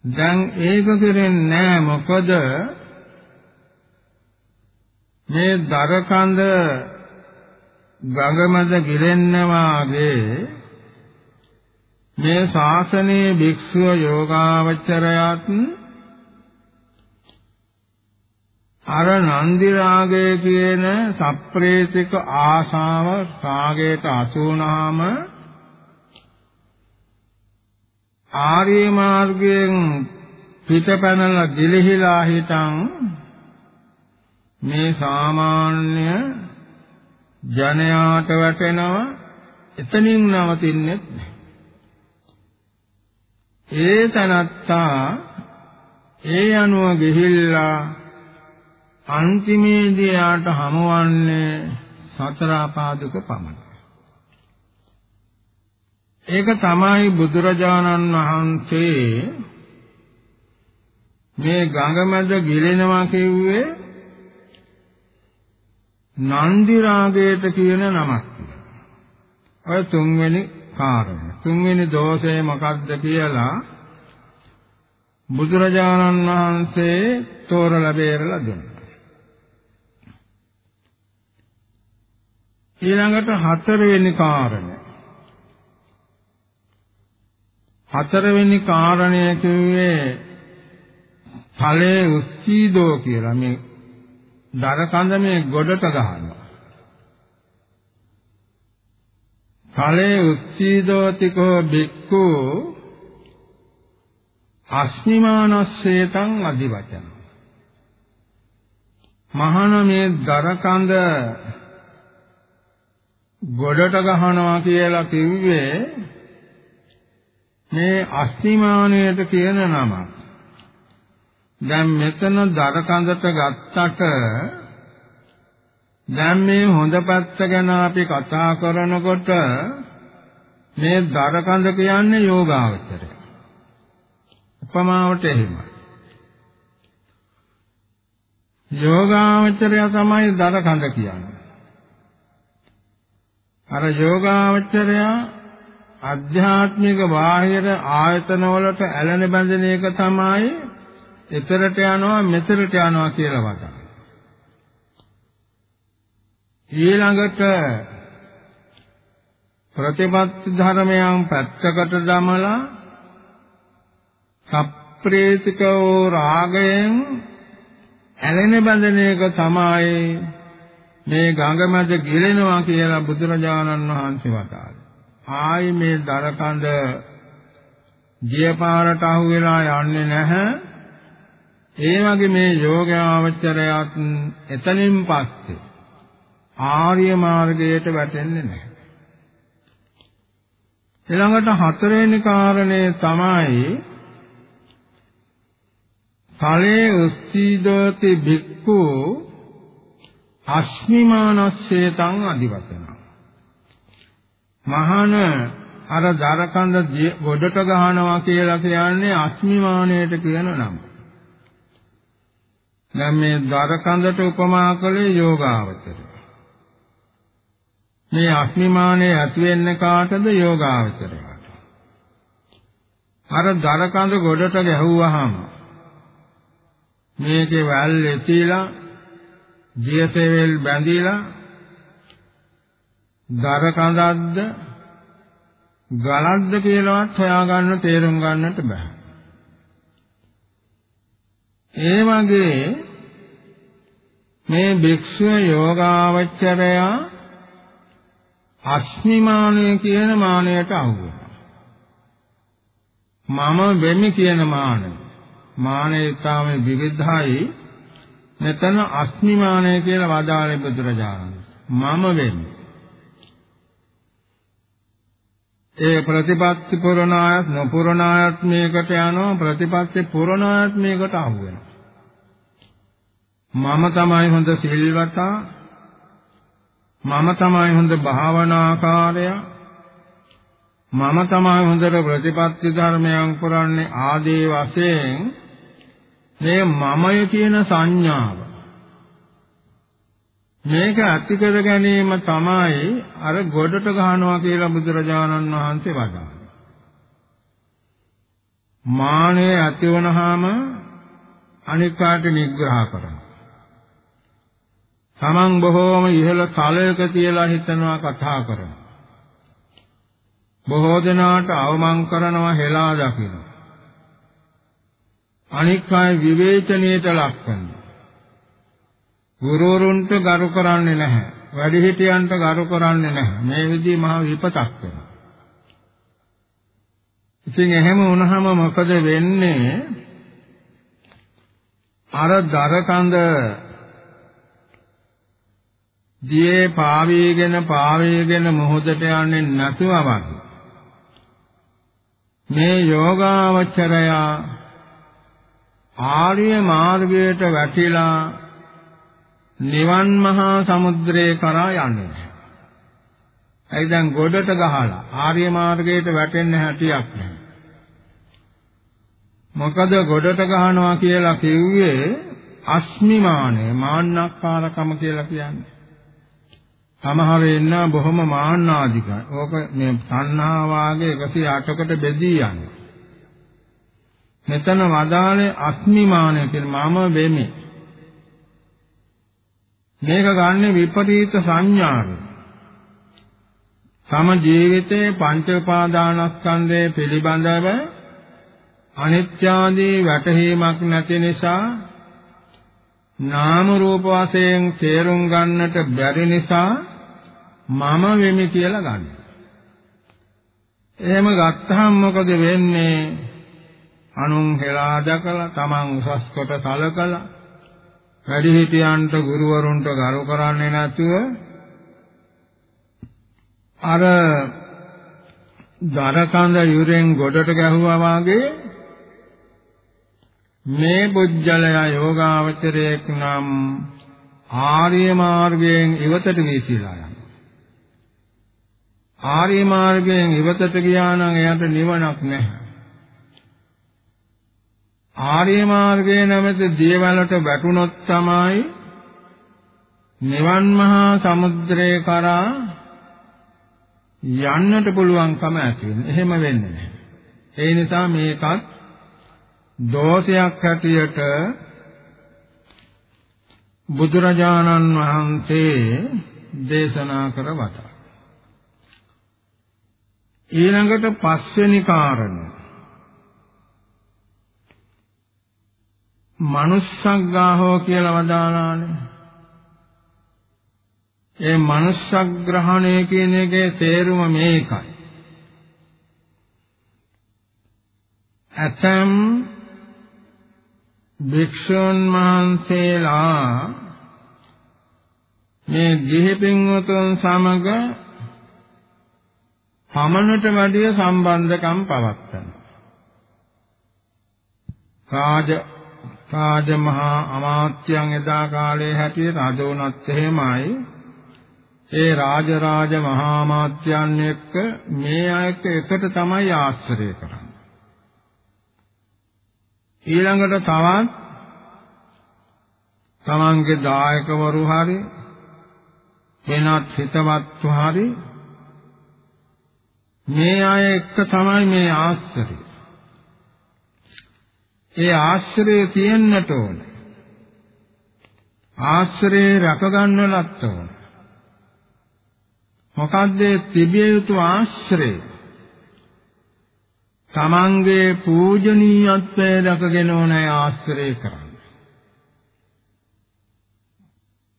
දැන් ඒක කෙරෙන්නේ නැහැ මොකද මේ දරකඳ ගඟමද ගිරෙන්න වාගේ මේ ශාසනයේ භික්ෂුව යෝගාවචරයත් අර නන්දි රාගය කියන සප්‍රේතික ආශාව රාගයට අසු වුණාම ආර්ය මාර්ගයෙන් පිටපැනලා දිලිහිලා හිටන් මේ සාමාන්‍ය ජනයාට වැටෙනවා එතනින් නවතින්නේ නැහැ. ඒ තනත්තා ඒ අනුව ගිහිල්ලා අන්තිමේදී යාට හමුවන්නේ සතර ආපාදක පමණයි. ඒක තමයි බුදුරජාණන් වහන්සේ මේ ගඟමැද ගිලෙනවා කිව්වේ නන්දි රාගයට කියන නමක්. ඔය තුන්වෙනි කාරණය. තුන්වෙනි දෝෂය මොකක්ද කියලා බුදුරජාණන් වහන්සේ තෝරලා බේරලා දුන්නා. ඊළඟට හතරවෙනි කාරණය. හතරවෙනි කාරණය කිව්වේ ඵලයේ උස්සීදෝ කියලා මේ දර කඳ මේ ගොඩට ගහනවා. ඵලයේ උස්සීදෝතිකෝ බික්ඛු අස්මිමානස්සේතං අදිවචන. මහාන මේ දර කඳ ගොඩට ගහනවා කියලා කිව්වේ මේ අස්තිමානයට කියන නමක්. දැන් මෙතන දර කඳට ගත්තට දැන් මේ හොඳ පැත්ත ගැන අපි කතා කරනකොට මේ දර කඳ කියන්නේ යෝගාවචරය. උපමාවට එහෙමයි. යෝගාවචරය තමයි දර කඳ කියන්නේ. අර යෝගාවචරය අධ්‍යාත්මික බාහිර ආයතන වලට ඇලෙන බැඳෙන එක තමයි එතරට යනවා මෙතරට යනවා කියලා වදා. ඊළඟට ප්‍රතිපත්ති ධර්මයන් පැත්තකට දමලා සප්‍රේතිකෝ රාගයෙන් ඇලෙන බඳින එක තමයි මේ ගඟමැද ගිලෙනවා කියලා බුදුරජාණන් වහන්සේ වදාළා. ආයි මේ දරකඳ ගිය පාරට අහු වෙලා යන්නේ නැහැ. ඒ වගේ මේ යෝගාවචරයත් එතනින් පස්සේ ආර්ය මාර්ගයට වැටෙන්නේ නැහැ. ඊළඟට හතරවෙනි කාරණේ තමයි ඵලේ උස්සීදෝති භික්ඛු අස්මිමානස්සේතං අදිවතන. මහාන අර දරකඳ ගොඩට ගහනවා කියලා කියන්නේ අස්මිමානයට කියන නම. දැන් මේ දර කඳට උපමා කළේ යෝගාවචරය. මේ අස්මිමානයේ ඇති වෙන්නේ කාටද යෝගාවචරයට. අර දර කඳ ගොඩට ගැහුවාම මේකේ වැල් එතිලා දියසෙවල් බැඳිලා දර කඳක්ද ගලක්ද කියලාවත් හොයාගන්න තේරුම් ගන්නට බෑ. ඒ වගේ මේ භික්ෂුව යෝගාවචරය අස්මිමානය කියන මානයට අහු මම වෙමි කියන මානය. මානය ඊටාම විවිධයි. මෙතන අස්මිමානය කියලා වදාළේ බුදුරජාණන්. මම වෙමි. ඒ ප්‍රතිපත්ති පුරණායත් නොපුරණායත් මේකට යනවා ප්‍රතිපත්ති පුරණායත් මේකට අහු වෙනවා මම තමයි හොඳ සිල්වතා මම තමයි හොඳ භාවනාකාරය මම තමයි හොඳට ප්‍රතිපත්ති ධර්මයන් පුරන්නේ ආදී වශයෙන් මේ මමය කියන සංඥාව මේක ඇති කර ගැනීම තමයි අර ගොඩට ගහනවා කියලා බුදුරජාණන් වහන්සේ වදාළා. මානෙ ඇති වුනහම අනිකාට නිග්‍රහ කරනවා. Taman බොහෝම ඉහළ තලයක තියලා හිතනවා කතා කරනවා. බොහෝ දෙනාට අවමන් කරනවා හෙලා දකින්න. අනික් අය විවේචනයට ලක් කරනවා. ගුරුවරුන්ට ගරු කරන්නේ නැහැ. වැඩිහිටියන්ට ගරු කරන්නේ නැහැ. මේ විදිහේ මහ විපතක් වෙනවා. ඉතින් එහෙම වුණාම මොකද වෙන්නේ? අර දරකඳ දියේ පාවීගෙන පාවීගෙන මොහොතට යන්නේ නැතුව වගේ. මේ යෝගාවචරයා ආර්ය මාර්ගයට වැටිලා නිවන් මහා සමුද්‍රේ කරා යන්නේ නැහැ. ඒ දැන් ගොඩට ගහලා ආර්ය මාර්ගයට වැටෙන්න හැටියක් නැහැ. මොකද ගොඩට ගහනවා කියලා කිව්වේ අස්මිමානය මාන්නක්කාරකම කියලා කියන්නේ. සමහර ඉන්න බොහොම මාන්නාධිකයි. ඕක මේ තණ්හා වාගේ 108කට බෙදී යනවා. මෙතන වදාළේ අස්මිමානය කියන්නේ මම වෙමි. මේක ගන්න විපරීත සංඥාවෙන්. තම ජීවිතේ පංච උපාදානස්කන්ධය පිළිබඳව අනිත්‍ය ආදී වැටහීමක් නැති නිසා නාම රූප වශයෙන් තේරුම් ගන්නට බැරි නිසා මම වෙමි කියලා ගන්න. එහෙම ගත්තාම මොකද වෙන්නේ? අනුන් හෙලා දකලා තමන් උසස් කොට සලකලා වැඩිහිටියන්ට ගුරුවරුන්ට ගරු කරන්නේ නැතුව අර දරකඳ යුරෙන් ගොඩට ගැහුවා වාගේ මේ බුද්ධලය යෝගාවචරයක් නම් ආර්ය මාර්ගයෙන් ඉවතට වීසිලා යනවා. ආර්ය මාර්ගයෙන් ඉවතට ගියා නම් එයාට නිවනක් නැහැ. ආර්ය මාර්ගයේ නැමැති දේවලට වැටුනොත් තමයි නිවන් මහා සමුද්‍රේ කරා යන්නට පුළුවන්කම ඇති වෙන්නේ. එහෙම වෙන්නේ නැහැ. ඒ නිසා මේකත් දෝෂයක් හැටියට බුදුරජාණන් වහන්සේ දේශනා කර වදා. ඊළඟට පස්වෙනි කාරණය මනුස්සග්ගාහෝ කියලා වදානානේ. ඒ මනුස්සග්‍රහණය කියන එකේ තේරුම මේකයි. ඇතම් භික්ෂුන් වහන්සේලා මේ ගිහි පින්වතුන් සමග පමණට වැඩිය සම්බන්ධකම් පවත්වනවා. රාජ රාජමහා අමාත්‍යයන් එදා කාලේ හැටියට අද වුණත් එහෙමයි. ඒ රාජරාජ මහා අමාත්‍යයන් එක්ක මේ අයත් එකට තමයි ආශ්‍රය කරන්නේ. ඊළඟට තවත් තමන්ගේ දායකවරු හරි වෙනත් හිතවත්තු හරි මේ අය එක්ක තමයි මේ ආශ්‍රය. ඒ ආශ්‍රය තියෙන්නට ඕන. ආශ්‍රය රැක ගන්නලත් ඕන. මොකද්ද තිබිය යුතු ආශ්‍රය? තමන්ගේ පූජනීයත්වය රැකගෙන ඕනේ ආශ්‍රය කරන්න.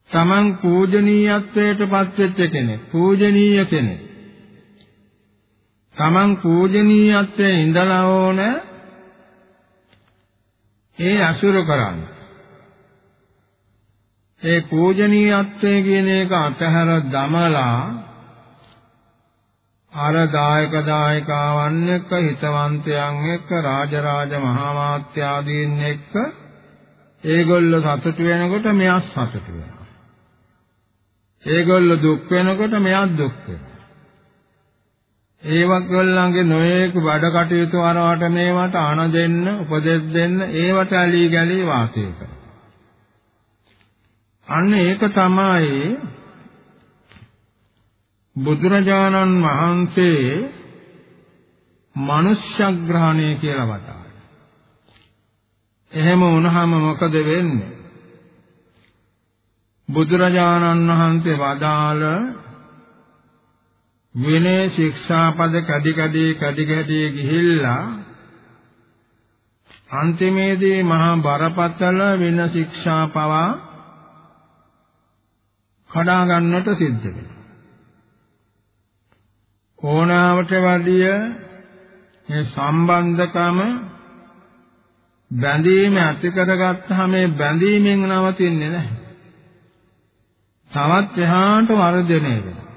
තමන් පූජනීයත්වයට පත් වෙච්ච කෙනෙක්, පූජනීය කෙනෙක්. තමන් පූජනීයත්වයේ ඉඳලා ඕන ඒ අසුර කරන්න. ඒ පූජනීයත්වයේ කියන එක අතහැර දමලා අර දායක දායකාවන් එක්ක හිතවන්තයන් එක්ක රාජරාජ මහාමාත්‍ය ආදීන් එක්ක ඒගොල්ලෝ සතුටු වෙනකොට මෙයා සතුටු වෙනවා. ඒගොල්ලෝ දුක් වෙනකොට මෙයා දුක් වෙනවා. ඒවක් ගොල්ලන්ගේ නොයේක වැඩ කටයුතු අරවට මේවට අණ දෙන්න, උපදෙස් දෙන්න, ඒවට ඇලී ගැලී වාසය කරනවා. අන්න ඒක තමයි බුදුරජාණන් වහන්සේ මනුෂ්‍යග්‍රහණය කියලා වදාළා. එහෙම වුණාම මොකද වෙන්නේ? බුදුරජාණන් වහන්සේ වදාළ විනය ශික්ෂාපද කැඩි කැඩි කැඩි කැඩි ගිහිල්ලා අන්තිමේදී මහා බරපතල වෙන ශික්ෂා පවා කඩා ගන්නට සිද්ධ වෙනවා. ඕනාවට වැඩිය මේ සම්බන්ධකම බැඳීම ඇති කරගත්තාම මේ බැඳීමෙන් නවතින්නේ නැහැ. තවත් එහාට වර්ධනය වෙනවා.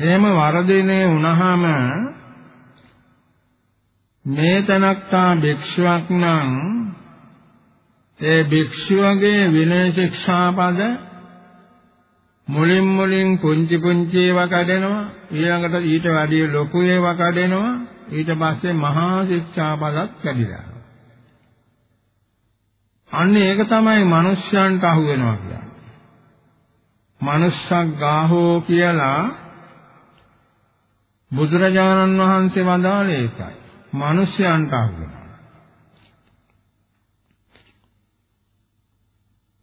එහෙම වර්ධනය වුණාම මේ තනක්තා භික්ෂුවක් නම් ඒ භික්ෂුවගේ විනය ශික්ෂාපද මුලින් මුලින් පුංචි පුංචි ඒවා කඩෙනවා. ඊළඟට ඊට වැඩිය ලොකු ඒවා කඩෙනවා. ඊට පස්සේ මහා ශික්ෂාපදත් කැඩිලා. අන්න ඒක තමයි මිනිස්යන්ට අහු වෙනවා කියන්නේ. මනුස්සක් ගාහෝ කියලා බුදුරජාණන් වහන්සේ වදාළේ ඒකයි. මිනිස්යන්ට අහු වෙනවා.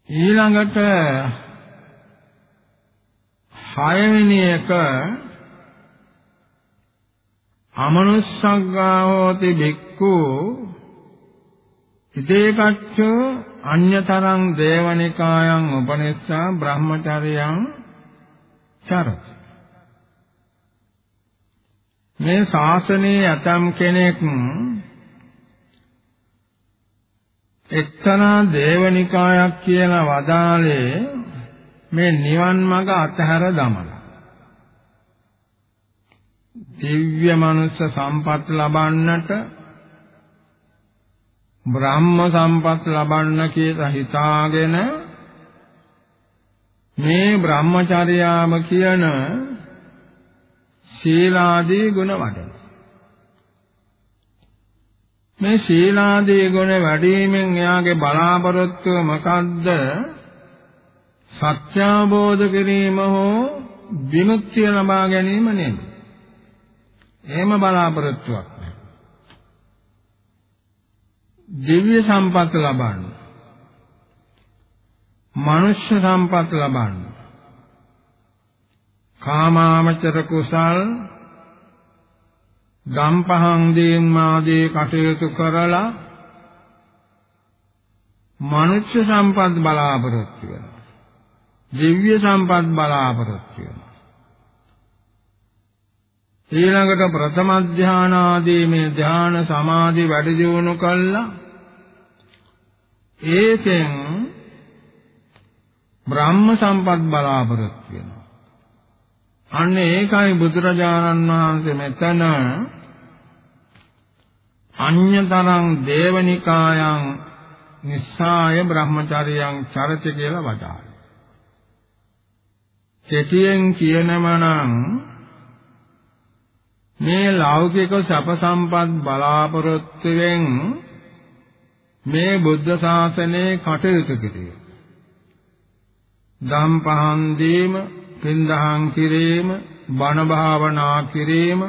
ඊළඟට හයවෙනි එක අමනුස්සග්ගාහෝති බික්ඛු ඉදේකච්චෝ අඤ්‍යතරං දේවනිකායන් උපනිස්සා බ්‍රහ්මචර්යයන් චරති මේ ශාසනයේ ඇතම් කෙනෙක් එක්තරා දේවනිකායක් කියලා වදාලේ මේ නිවන් මඟ අතහැර දමලා. දිව්‍ය මනුස්ස සම්පත් ලබන්නට බ්‍රහ්ම සම්පත් ලබන්න කියලා හිතාගෙන මේ බ්‍රහ්මචර්යාව කියන සීලාදී ගුණ වඩන මේ සීලාදී ගුණ වැඩිමෙන් එයාගේ බලාපොරොත්තුව මොකද්ද සත්‍ය අවබෝධ කිරීම හෝ විමුක්තිය ලබා ගැනීම නෙමෙයි එහෙම බලාපොරොත්තුවක් දිව්‍ය සම්පත් ලබන්න. මනුෂ්‍ය සම්පත් ලබන්න. කාමාමචර කුසල් ගම්පහන් දීම් ආදී කටයුතු කරලා මනුෂ්‍ය සම්පත් බලාපොරොත්තු වෙනවා. දිව්‍ය සම්පත් බලාපොරොත්තු වෙනවා. ඊළඟට ප්‍රථම ධාන ආදී මේ ධාන සමාධි වැඩි දියුණු කළා ඒකෙන් බ්‍රහ්ම සම්පත් බලාපොරොත්තු වෙනවා අන්න ඒකයි බුදුරජාණන් වහන්සේ මෙතන අඤ්‍යතරං දේවනිකායන් නිස්සාය බ්‍රහ්මචර්යයන් චරති කියලා වදාළා. කෙටියෙන් කියනම නම් මේ ලෞකික සැප සම්පත් බලාපොරොත්තුෙන් මේ බුද්ධ ශාසනයේ කටයුතු කිරීම. දම් පහන් දීම, පින්දහම් කිරීම, බණ භාවනා කිරීම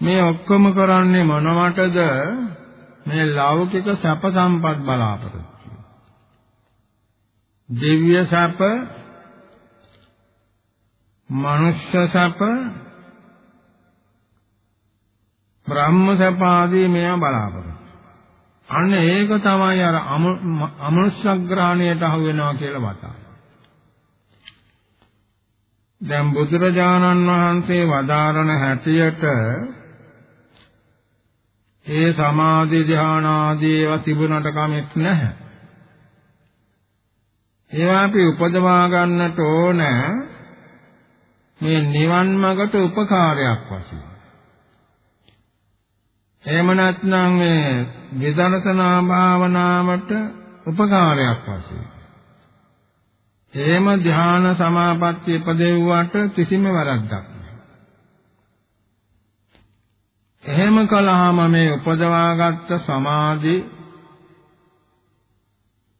මේ ඔක්කොම කරන්නේ මොනවටද? මේ ලෞකික සැප සම්පත් බලාපොරොත්තු. දිව්‍ය සැප, මනුෂ්‍ය සැප බ්‍රහ්ම සපාදී මෙයා බලාපොරොත්තු. අන්න ඒක තමයි අර අමනුෂ්‍යග්‍රහණයට අහු වෙනවා කියලා වතා. දැන් බුදුරජාණන් වහන්සේ වදාරන හැටියට ඒ සමාධි ධ්‍යාන ආදී ඒවා තිබුණට කමක් නැහැ. ඒවා අපි උපදවා ගන්නට ඕන මේ නිවන් මාර්ගට උපකාරයක් වශයෙන්. එහෙම නැත්නම් මේ විදර්ශනා භාවනාවට උපකාරයක් වශයෙන්. එහෙම ධ්‍යාන සමාපatti ඉපදෙව්වට කිසිම වැරද්දක් නැහැ. එහෙම කළාම මේ උපදවාගත්ත සමාධි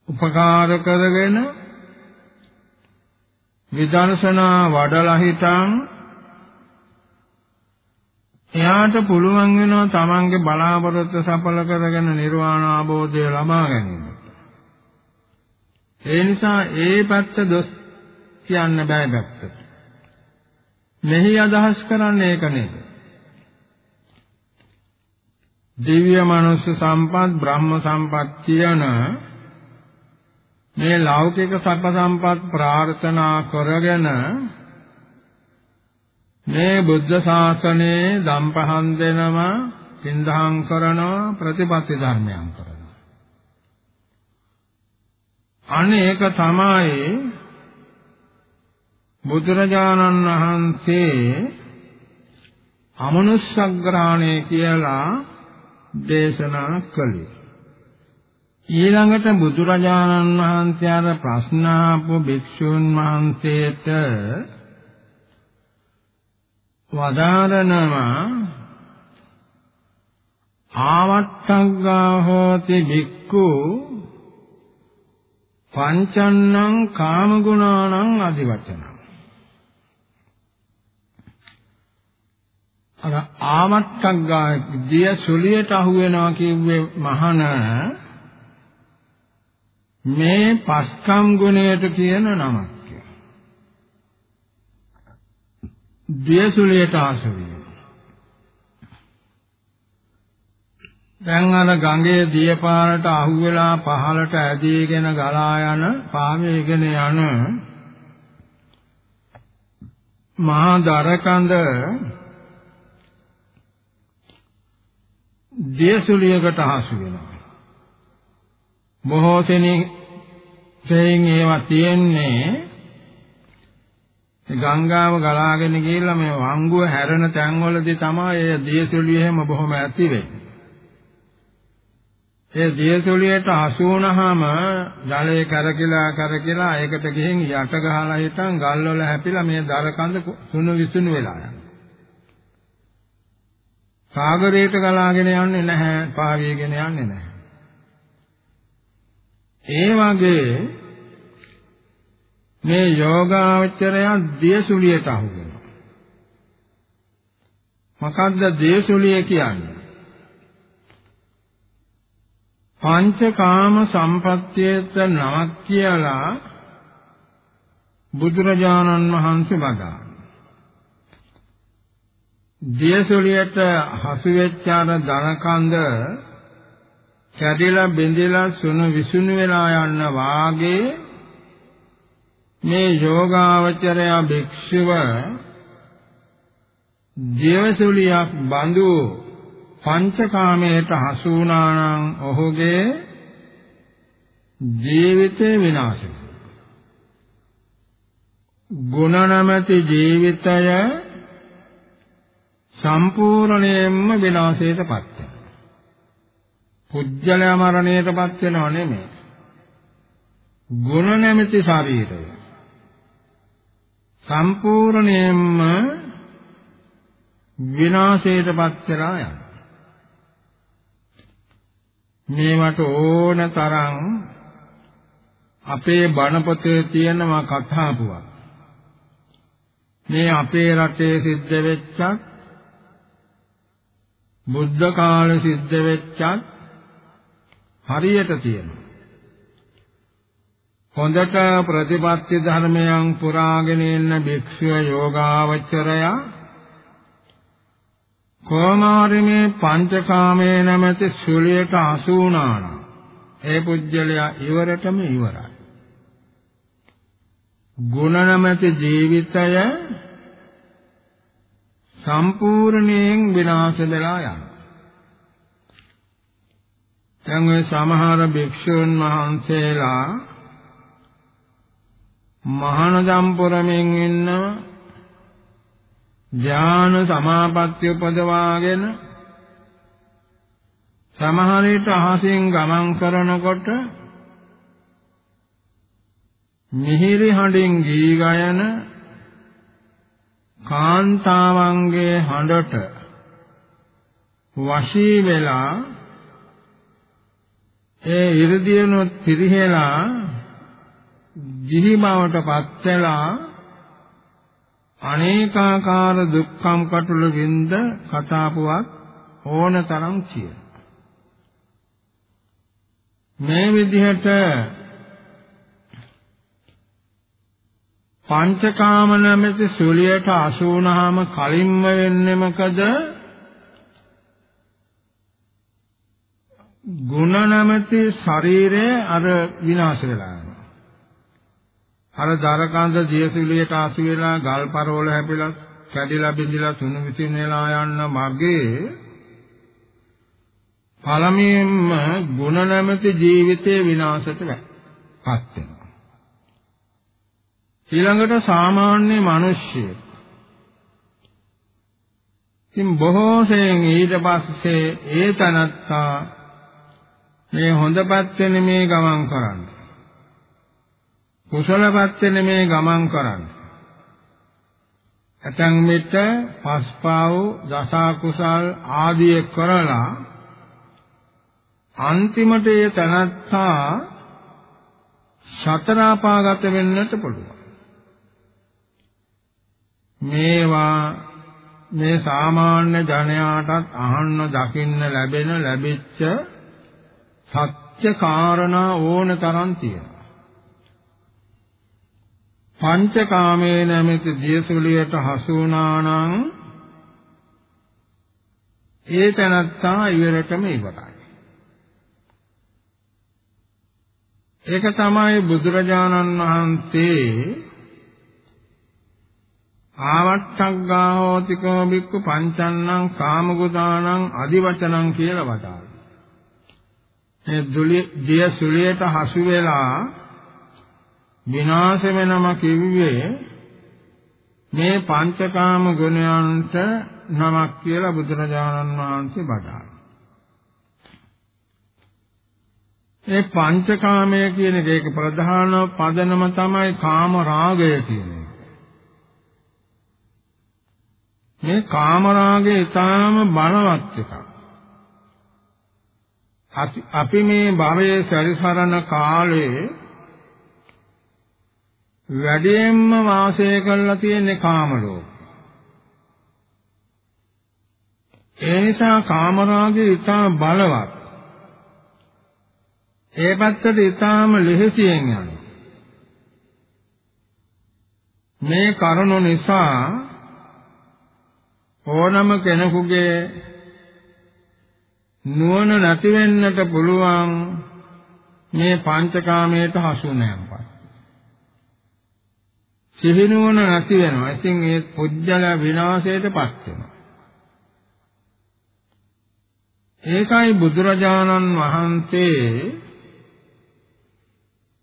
උපකාර කරගෙන විදර්ශනා වඩලා හිටන් එයාට පුළුවන් වෙනවා තමන්ගේ බලාපොරොත්තු සඵල කරගෙන නිර්වාණ අවබෝධය ලබා ගැනීමට. ඒ නිසා ඒ පැත්ත දොස් කියන්න බෑ පැත්තට. මෙහි අදහස් කරන්නේ ඒක නෙවෙයි. දිව්‍ය මනුෂ්‍ය සම්පත් බ්‍රහ්ම සම්පත් කියන මේ ලෞකික සප්ප සම්පත් ප්‍රාර්ථනා කරගෙන මේ බුද්ධ ශාසනයේ දම්පහන් දෙනවා පින්දහම් කරනවා ප්‍රතිපත්ති ධර්මයන් කරනවා අනේක තමයි බුදුරජාණන් වහන්සේ අමනුෂ්‍යග්‍රහණය කියලා දේශනා කළේ. ඊළඟට බුදුරජාණන් වහන්සේ අර ප්‍රශ්න ආපු භික්ෂුන් වහන්සේට වදාරනවා ආවට්ටග්ගා හෝති භික්ඛු පංචන්නං කාමගුණාණං අදිවචන අර ආමට්ටග්ගා දිය සුලියට අහු වෙනවා කිව්වේ මහන මේ පස්කම් ගුණයට කියන නමක්. දිය සුලියට ආසවිය. දැන් අර ගඟේ දිය පාරට අහු වෙලා පහළට ඇදීගෙන ගලා යන පාවෙගෙන යන මහා දරකඳ දේසුලියකට හසු වෙනවා. බොහෝ සෙනෙක් තෙයින් ඒවා තියෙන්නේ ගංගාව ගලාගෙන ගිහිල්ලා මේ වංගුව හැරෙන තැන්වලදී තමයි ඒ දේසුලිය එහෙම බොහොම ඇති වෙන්නේ. ඒ දේසුලියට හසු වුණාම ජලය කරකිලා කරකිලා ඒකට ගිහින් යට ගහලා හිටන් ගල්වල හැපිලා මේ දර කඳ සුණු විසුණු වෙලා යනවා. සාගරයට ගලාගෙන යන්නේ නැහැ, පාවියගෙන යන්නේ නැහැ. ඒ වගේ මේ යෝගාවචරය දේසුලියට අහු වෙනවා. මොකද්ද දේසුලිය කියන්නේ? පංචකාම සම්පත්තියට නමක් කියලා බුදුරජාණන් වහන්සේ වදාළා. දියසොලියට හසු වෙච්ච අර ධනකන්ද කැඩිලා බිඳිලා සුණු විසුණු වෙලා යන වාගේ මේ යෝගාවචරය භික්ෂුව දියසොලියක් බඳු පංචකාමයට හසු වුණා නම් ඔහුගේ ජීවිතේ විනාශ ගුණ නැමැති ජීවිතය සම්පූර්ණයෙන්ම විනාශයටපත් වෙනවා. පුජ්‍යලයා මරණයටපත් වෙනව නෙමෙයි. ගුණ නැමැති ශරීරය සම්පූර්ණයෙන්ම විනාශයටපත් වෙලා යනවා. මේවට ඕන තරම් අපේ බණපොතේ තියෙනවා කතාපුවක්. මේ අපේ රටේ සිද්ධ වෙච්චත් බුද්ධ කාලේ සිද්ධ වෙච්චත් හරියට තියෙනවා. හොඳට ප්‍රතිපත්ති ධර්මයන් පුරාගෙන ඉන්න භික්ෂුව යෝගාවචරය කොමාරිමේ පංචකාමයේ නැමැති සුලියට අසු වුණානම් ඒ පුජ්‍යලයා ඉවරටම ඉවරයි. ගුණ නැමැති ජීවිතය සම්පූර්ණයෙන් විනාශ වෙලා යනවා. දැන් ඔය සමහර භික්ෂුන් වහන්සේලා මහානදම්පුරමින් ඉන්නව ඥාන සමාපatti උපදවාගෙන සමහර විට අහසින් ගමන් කරනකොට මිහිරි හඬින් ගී ගයන කාන්තාවන්ගේ හඬට වශී වෙලා ඒ 이르දියනොත් පිරිහෙලා ගිහි බවට පත් වෙලා අනේකාකාර දුක්ඛම් කටුල වින්ද කතාපුවක් ඕනතරම් කියන මේ විදිහට පංචකාම නැමැති සුලියට අසු වුණාම කලින්ම වෙන්නේ මොකද? ගුණ නැමැති ශරීරය අර විනාශ වෙලා යනවා. අර දරකඳ දියසුලියට අසු වෙලා ගල් පරවල හැපිලා කැඩිලා බිඳිලා සුණු විසින් වෙලා යන්න මගේ පළමුවෙන්ම ගුණ නැමැති ජීවිතේ විනාශයට පත් වෙනවා. ඊළඟට සාමාන්‍ය මිනිස්සු ඉතින් බොහෝසෙන් ඊට පස්සේ ඒ තනත්තා මේ හොඳපත් වෙන මේ ගමන් කරන්න. කුසලපත් වෙන මේ ගමන් කරන්න. ඇතන් මෙත පස්පාව දස කුසල් ආදී කරලා අන්තිමට ඒ තනත්තා සතර අපාගත වෙන්නට පුළුවන්. මේවා මේ සාමාන්‍ය ජනයාටත් අහන්න දකින්න ලැබෙන ලැබිච්ච සත්‍ය කාරණා ඕන තරම් තියෙනවා. පංචකාමයේ නැමැති දියසුලියට හසු වුණා නම් ඒ තැනත්තා ඉවරටම ඉවරයි. ඒක තමයි බුදුරජාණන් වහන්සේ ආවට්ඨග්ගා හෝතිකෝ බික්කු පංචන්නං කාමගුදානං අදිවචනං කියලා වදාළා. මේ දිය සුලියට හසු වෙලා විනාශ වෙනම කිව්වේ මේ පංචකාම ගුණයන්ට නමක් කියලා බුදුරජාණන් වහන්සේ වදාළා. මේ පංචකාමය කියන එක ඒක ප්‍රධාන පදනම තමයි කාම රාගය කියන එක. මේ කාම රාගය ඊටාම බලවත් එකක්. අපි මේ භවයේ සැරිසරන කාලේ වැඩියෙන්ම වාසය කරලා තියෙන්නේ කාම ලෝකේ. ඒ නිසා කාම රාගය ඊටාම බලවත්. ඒ පැත්තට ඊටාම ලෙහෙසියෙන් යනවා. මේ කරුණ නිසා ඕනම කෙනෙකුගේ නුවණ නැති වෙන්නට පුළුවන් මේ පංචකාමයට හසු නැම්පත්. සිහි නුවණ නැති වෙනවා. ඉතින් ඒ පුජ්‍යල විනාශයට පත් වෙනවා. ඒකයි බුදුරජාණන් වහන්සේ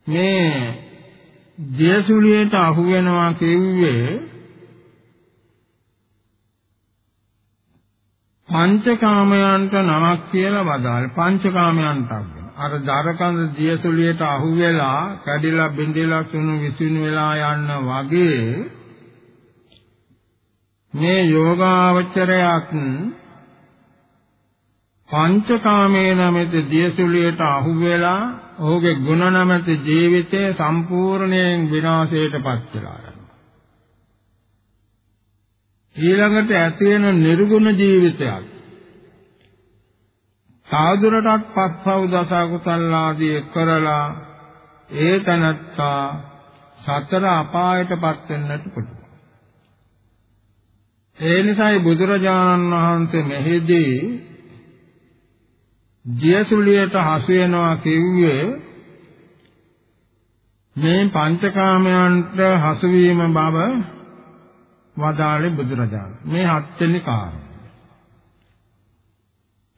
මේ දේසුලියට අහු වෙනවා කිව්වේ පංචකාමයන්ට නමක් කියලා වදාළ පංචකාමයන්ට අර දරකඳ දියසුලියට අහු වෙලා කැඩිලා බිඳිලා සුණු විසිනු වෙලා යන්න වගේ මේ යෝගාවචරයක් පංචකාමයේ නැමැති දියසුලියට අහු වෙලා ඔහුගේ ගුණ නැමැති ජීවිතය සම්පූර්ණයෙන් විනාශයටපත් වෙලා ඊළඟට ඇති වෙන නිර්ගුණ ජීවිතයක් සාදුරටත් පස්පව් දස කුසල් ආදී කරලා ඒ තනත්තා සතර අපායටපත් වෙන්නට පුළුවන්. ඒ නිසායි බුදුරජාණන් වහන්සේ මෙහිදී දියසුලියට හසු වෙනවා කිව්වේ මේ පංචකාමයන්ට හසු වීම බව වදාළේ බුදුරජාණන්. මේ හත්වෙනි කාරණය.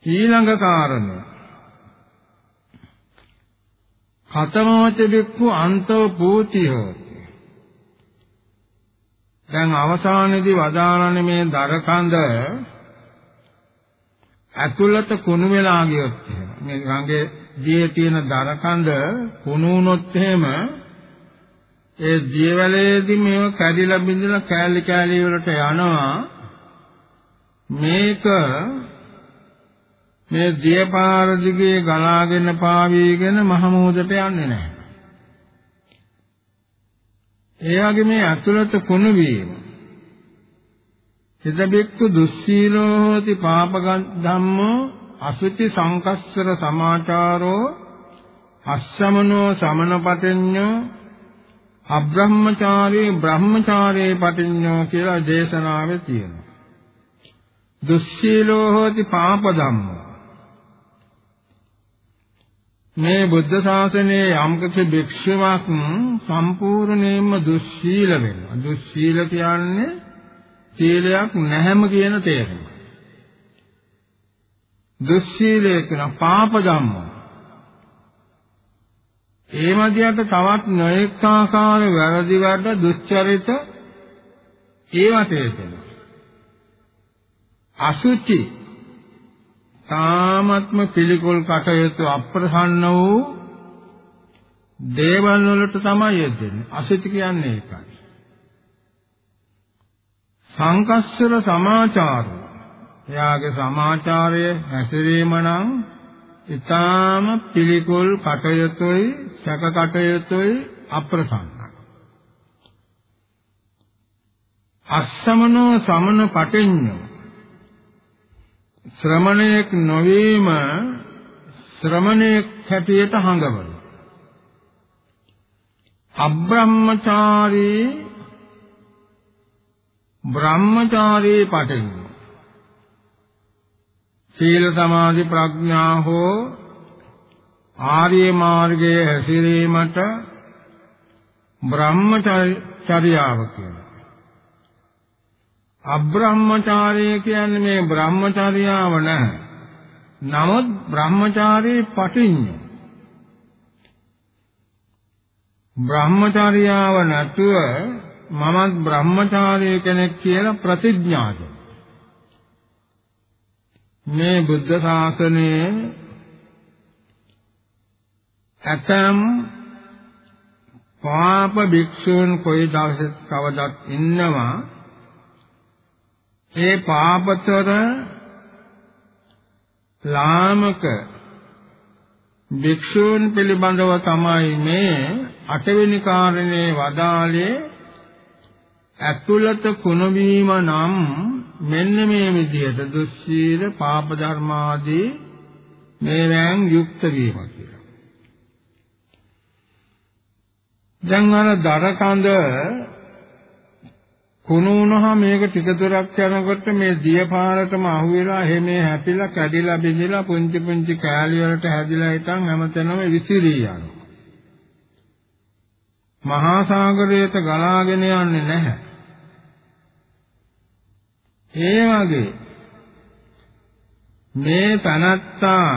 ඊළඟ කාරණය. කතමවච බික්ඛු අන්තව පූති හෝති. දැන් අවසානයේදී වදාළන්නේ මේ දරකඳ ඇතුළත කුණු වෙලා ගියොත් එහෙම මේ ගඟේ දියේ තියෙන දරකඳ කුණු වුණොත් එහෙම ඒ දියවැලේදී මේව කැඩිලා බිඳලා කෑලි කෑලි වලට යනවා මේක මේ දියපාර දිගේ ගලාගෙන පාවීගෙන මහමෝදට යන්නේ නැහැ. ඒ වගේ මේ අතුලත කුණු වීම. හිතබෙක්කු දුස්සීලෝ හෝති පාපගන් ධම්මෝ අසුචි සංකස්සර සමාචාරෝ අස්සමනෝ සමනපතඤ්ඤෝ අබ්‍රහ්මචාරී බ්‍රහ්මචාරී පටිඤ්ඤෝ කියලා දේශනාවේ තියෙනවා. දුස්සීලෝ හෝති පාප ධම්මෝ. මේ බුද්ධ ශාසනයේ යම්කිසි භික්ෂුවක් සම්පූර්ණයෙන්ම දුස්සීල වෙනවා. දුස්සීල කියන්නේ සීලයක් නැහැම කියන තේරුම. දුස්සීලය කියන පාප ධම්මෝ ඒ මැදියට තවත් නොඑක ආකාර වැරදි වැඩ දුස්චරිත ඒවට එතන. අසුචි තාමත්ම පිළිකුල් කටයුතු අප්‍රසන්න වූ දේවල් වලට තමයි යෙදෙන්නේ. අසුචි කියන්නේ ඒකයි. සංකස්සර සමාචාරය. එයාගේ සමාචාරය හැසිරීම නම් ඊටාම පිළිකුල් කටයුතුයි සැක කටයුතුයි අප්‍රසන්නයි. අස්සමනෝ සමන පටිඤ්ඤෝ ශ්‍රමණයෙක් නොවීම ශ්‍රමණයෙක් හැටියට හඟවන අබ්‍රහ්මචාරී බ්‍රහ්මචාරී පටිඤ්ඤ සීල සමාධි ප්‍රඥා හෝ ආර්ය මාර්ගයේ හැසිරීමට බ්‍රහ්මචර්යාව කියනවා අබ්‍රහ්මචාරය කියන්නේ මේ බ්‍රහ්මචර්යාව නැහැ. නමුත් බ්‍රහ්මචාරී පටිඤ්ඤ. බ්‍රහ්මචර්යාව නැතුව මමත් බ්‍රහ්මචාරී කෙනෙක් කියලා ප්‍රතිඥා මේ බුද්ධ ශාසනයේ ඇතම් පාප භික්ෂූන් කොයි දවසක කවදත් ඉන්නවා ඒ පාපතර ලාමක භික්ෂූන් පිළිබඳව තමයි මේ අටවෙනි කාරණේ වදාළේ ඇතුළත කුණවීම නම් මෙන්න මේ විදිහට දුස්සීල පාප ධර්මාදී මේවෙන් යුක්ත වීම කියලා. දැන් අර දරකඳ කුණු වුණාම මේක ටික දුරක් යනකොට මේ දියපාරටම අහුවෙලා හැමේ හැපිලා කැඩිලා බිඳිලා පුංචි පුංචි කෑලි වලට හැදිලා හිටන් හැමතැනම විසිරී යනවා. මහා සාගරයට ගලාගෙන යන්නේ නැහැ. ඒ වගේ මේ තනත්තා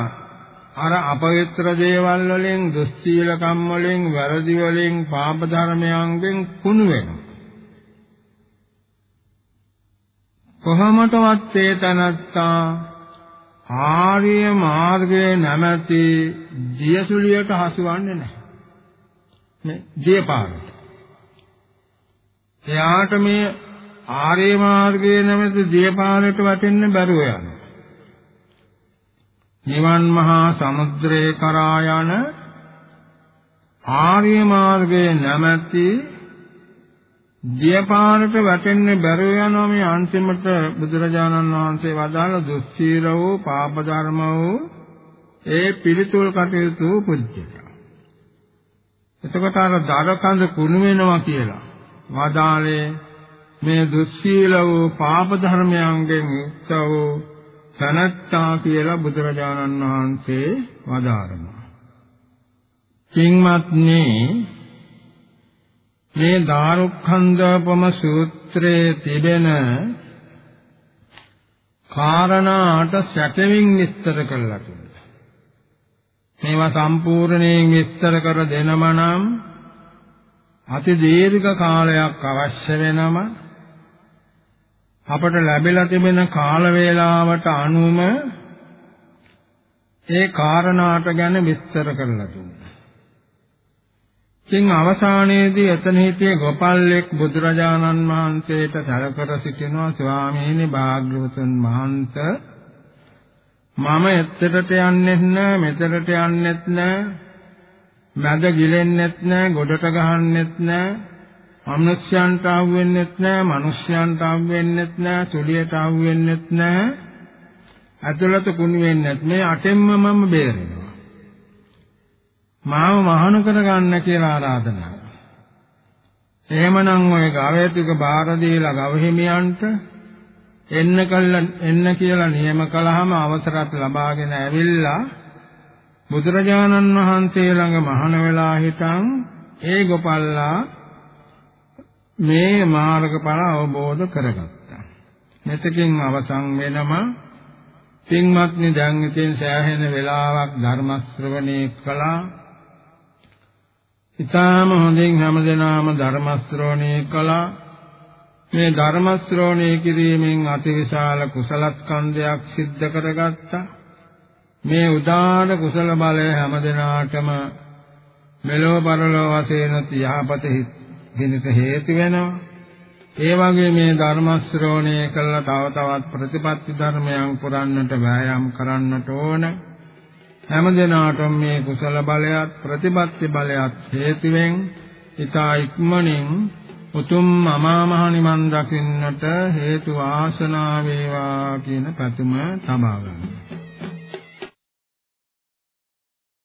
අර අපවිත්‍ර දේවල් වලින් දුස්සීලකම් වලින් වැරදි වලින් පාප ධර්මයන්ගෙන් කුණු වෙනවා. කොහොමදවත් ඒ තනත්තා ආර්ය මාර්ගයේ නැමැති දියසුලියට හසුවන්නේ නැහැ. මේ දියපාරට. එයාට මේ ආර්ය මාර්ගයේ නැමැති දියපාරට වටින්න බැරුව යනවා. නිවන් මහා සමුද්‍රේ කරා යන ආර්ය මාර්ගයේ නැමැති දියපාරට වැටෙන්නේ බැරුව යනවා මේ අන්තිමට බුදුරජාණන් වහන්සේ වදාළ දුස්සීල වූ පාප ධර්ම වූ ඒ පිළිතුල් කටයුතු පුජ්‍යක. එතකොට අර දරකඳ කුණු වෙනවා කියලා වදාළේ මේ දුස්සීල වූ පාප ධර්මයන්ගෙන් යුක්ත වූ තනත්තා කියලා බුදුරජාණන් වහන්සේ වදාරනවා. කිංමත්නි මේ දාරුක්ඛන්දපම සූත්‍රයේ තිබෙන කාරණාට සැකෙමින් විස්තර කළා කියලා. මේවා සම්පූර්ණයෙන් විස්තර කර දෙනම නම් අති දීර්ඝ කාලයක් අවශ්‍ය වෙනම අපට ලැබිලා තිබෙන කාල වේලාවට අනුව ඒ කාරණාට ගැන විස්තර කරලා දුන්නා. ඉතින් අවසානයේදී එතන හිටියේ ගෝපල්ලෙක් බුදුරජාණන් වහන්සේට සැලකර සිටිනවා ස්වාමීනි භාග්‍යවතුන් වහන්සේ. මම එතරට යන්නෙත් නෑ මෙතරට යන්නෙත් නෑ මැද ගිලෙන්නෙත් නෑ ගොඩට ගහන්නෙත් නෑ අමනුෂ්‍යයන්ට ආව වෙන්නෙත් නෑ මිනිස්යන්ට ආව වෙන්නෙත් නෑ සුලියට ආව වෙන්නෙත් නෑ ඇතුළත කුණු වෙන්නෙත් මේ අටෙන්ම මම බේරෙනවා. මාව මහාන කරගන්න කියලා ආරාධනා කරා. එහෙමනම් ඔය ගවය ටික බාර දීලා ගව හිමියන්ට එන්න කළ එන්න කියලා නියම කළාම අවසරත් ලබාගෙන ඇවිල්ලා බුදුරජාණන් වහන්සේ ළඟ මහාන වෙලා හිටන් ඒ ගෝපල්ලා මේ මාර්ගඵල අවබෝධ කරගත්තා. මෙතකින් අවසන් වෙනම පින්වත්නි දැන් ඉතින් සෑහෙන වෙලාවක් ධර්ම ශ්‍රවණය කළා ඊටාම හොඳින් හැමදෙනාම ධර්ම ශ්‍රවණය කළා. මේ ධර්ම ශ්‍රවණය කිරීමෙන් අතිවිශාල කුසලස්කන්ධයක් සිද්ධ කරගත්තා. මේ උදාන කුසල බලය හැමදෙනාටම මෙලොව පරලොව වශයෙන් යහපත හිතෙන්නට හේතු වෙනවා. ඒ වගේ මේ ධර්ම ශ්‍රවණය කළා තව තවත් ප්‍රතිපත්ති ධර්මයන් පුරන්නට වෑයම් කරන්නට ඕන. හැමදෙනාටම මේ කුසල බලයත් ප්‍රතිපත්ති බලයත් හේතුවෙන් ඊතා ඉක්මනින් උතුම් අමා මහ නිවන් දකින්නට හේතු ආසනාව වේවා කියන පැතුම තබා ගන්නවා.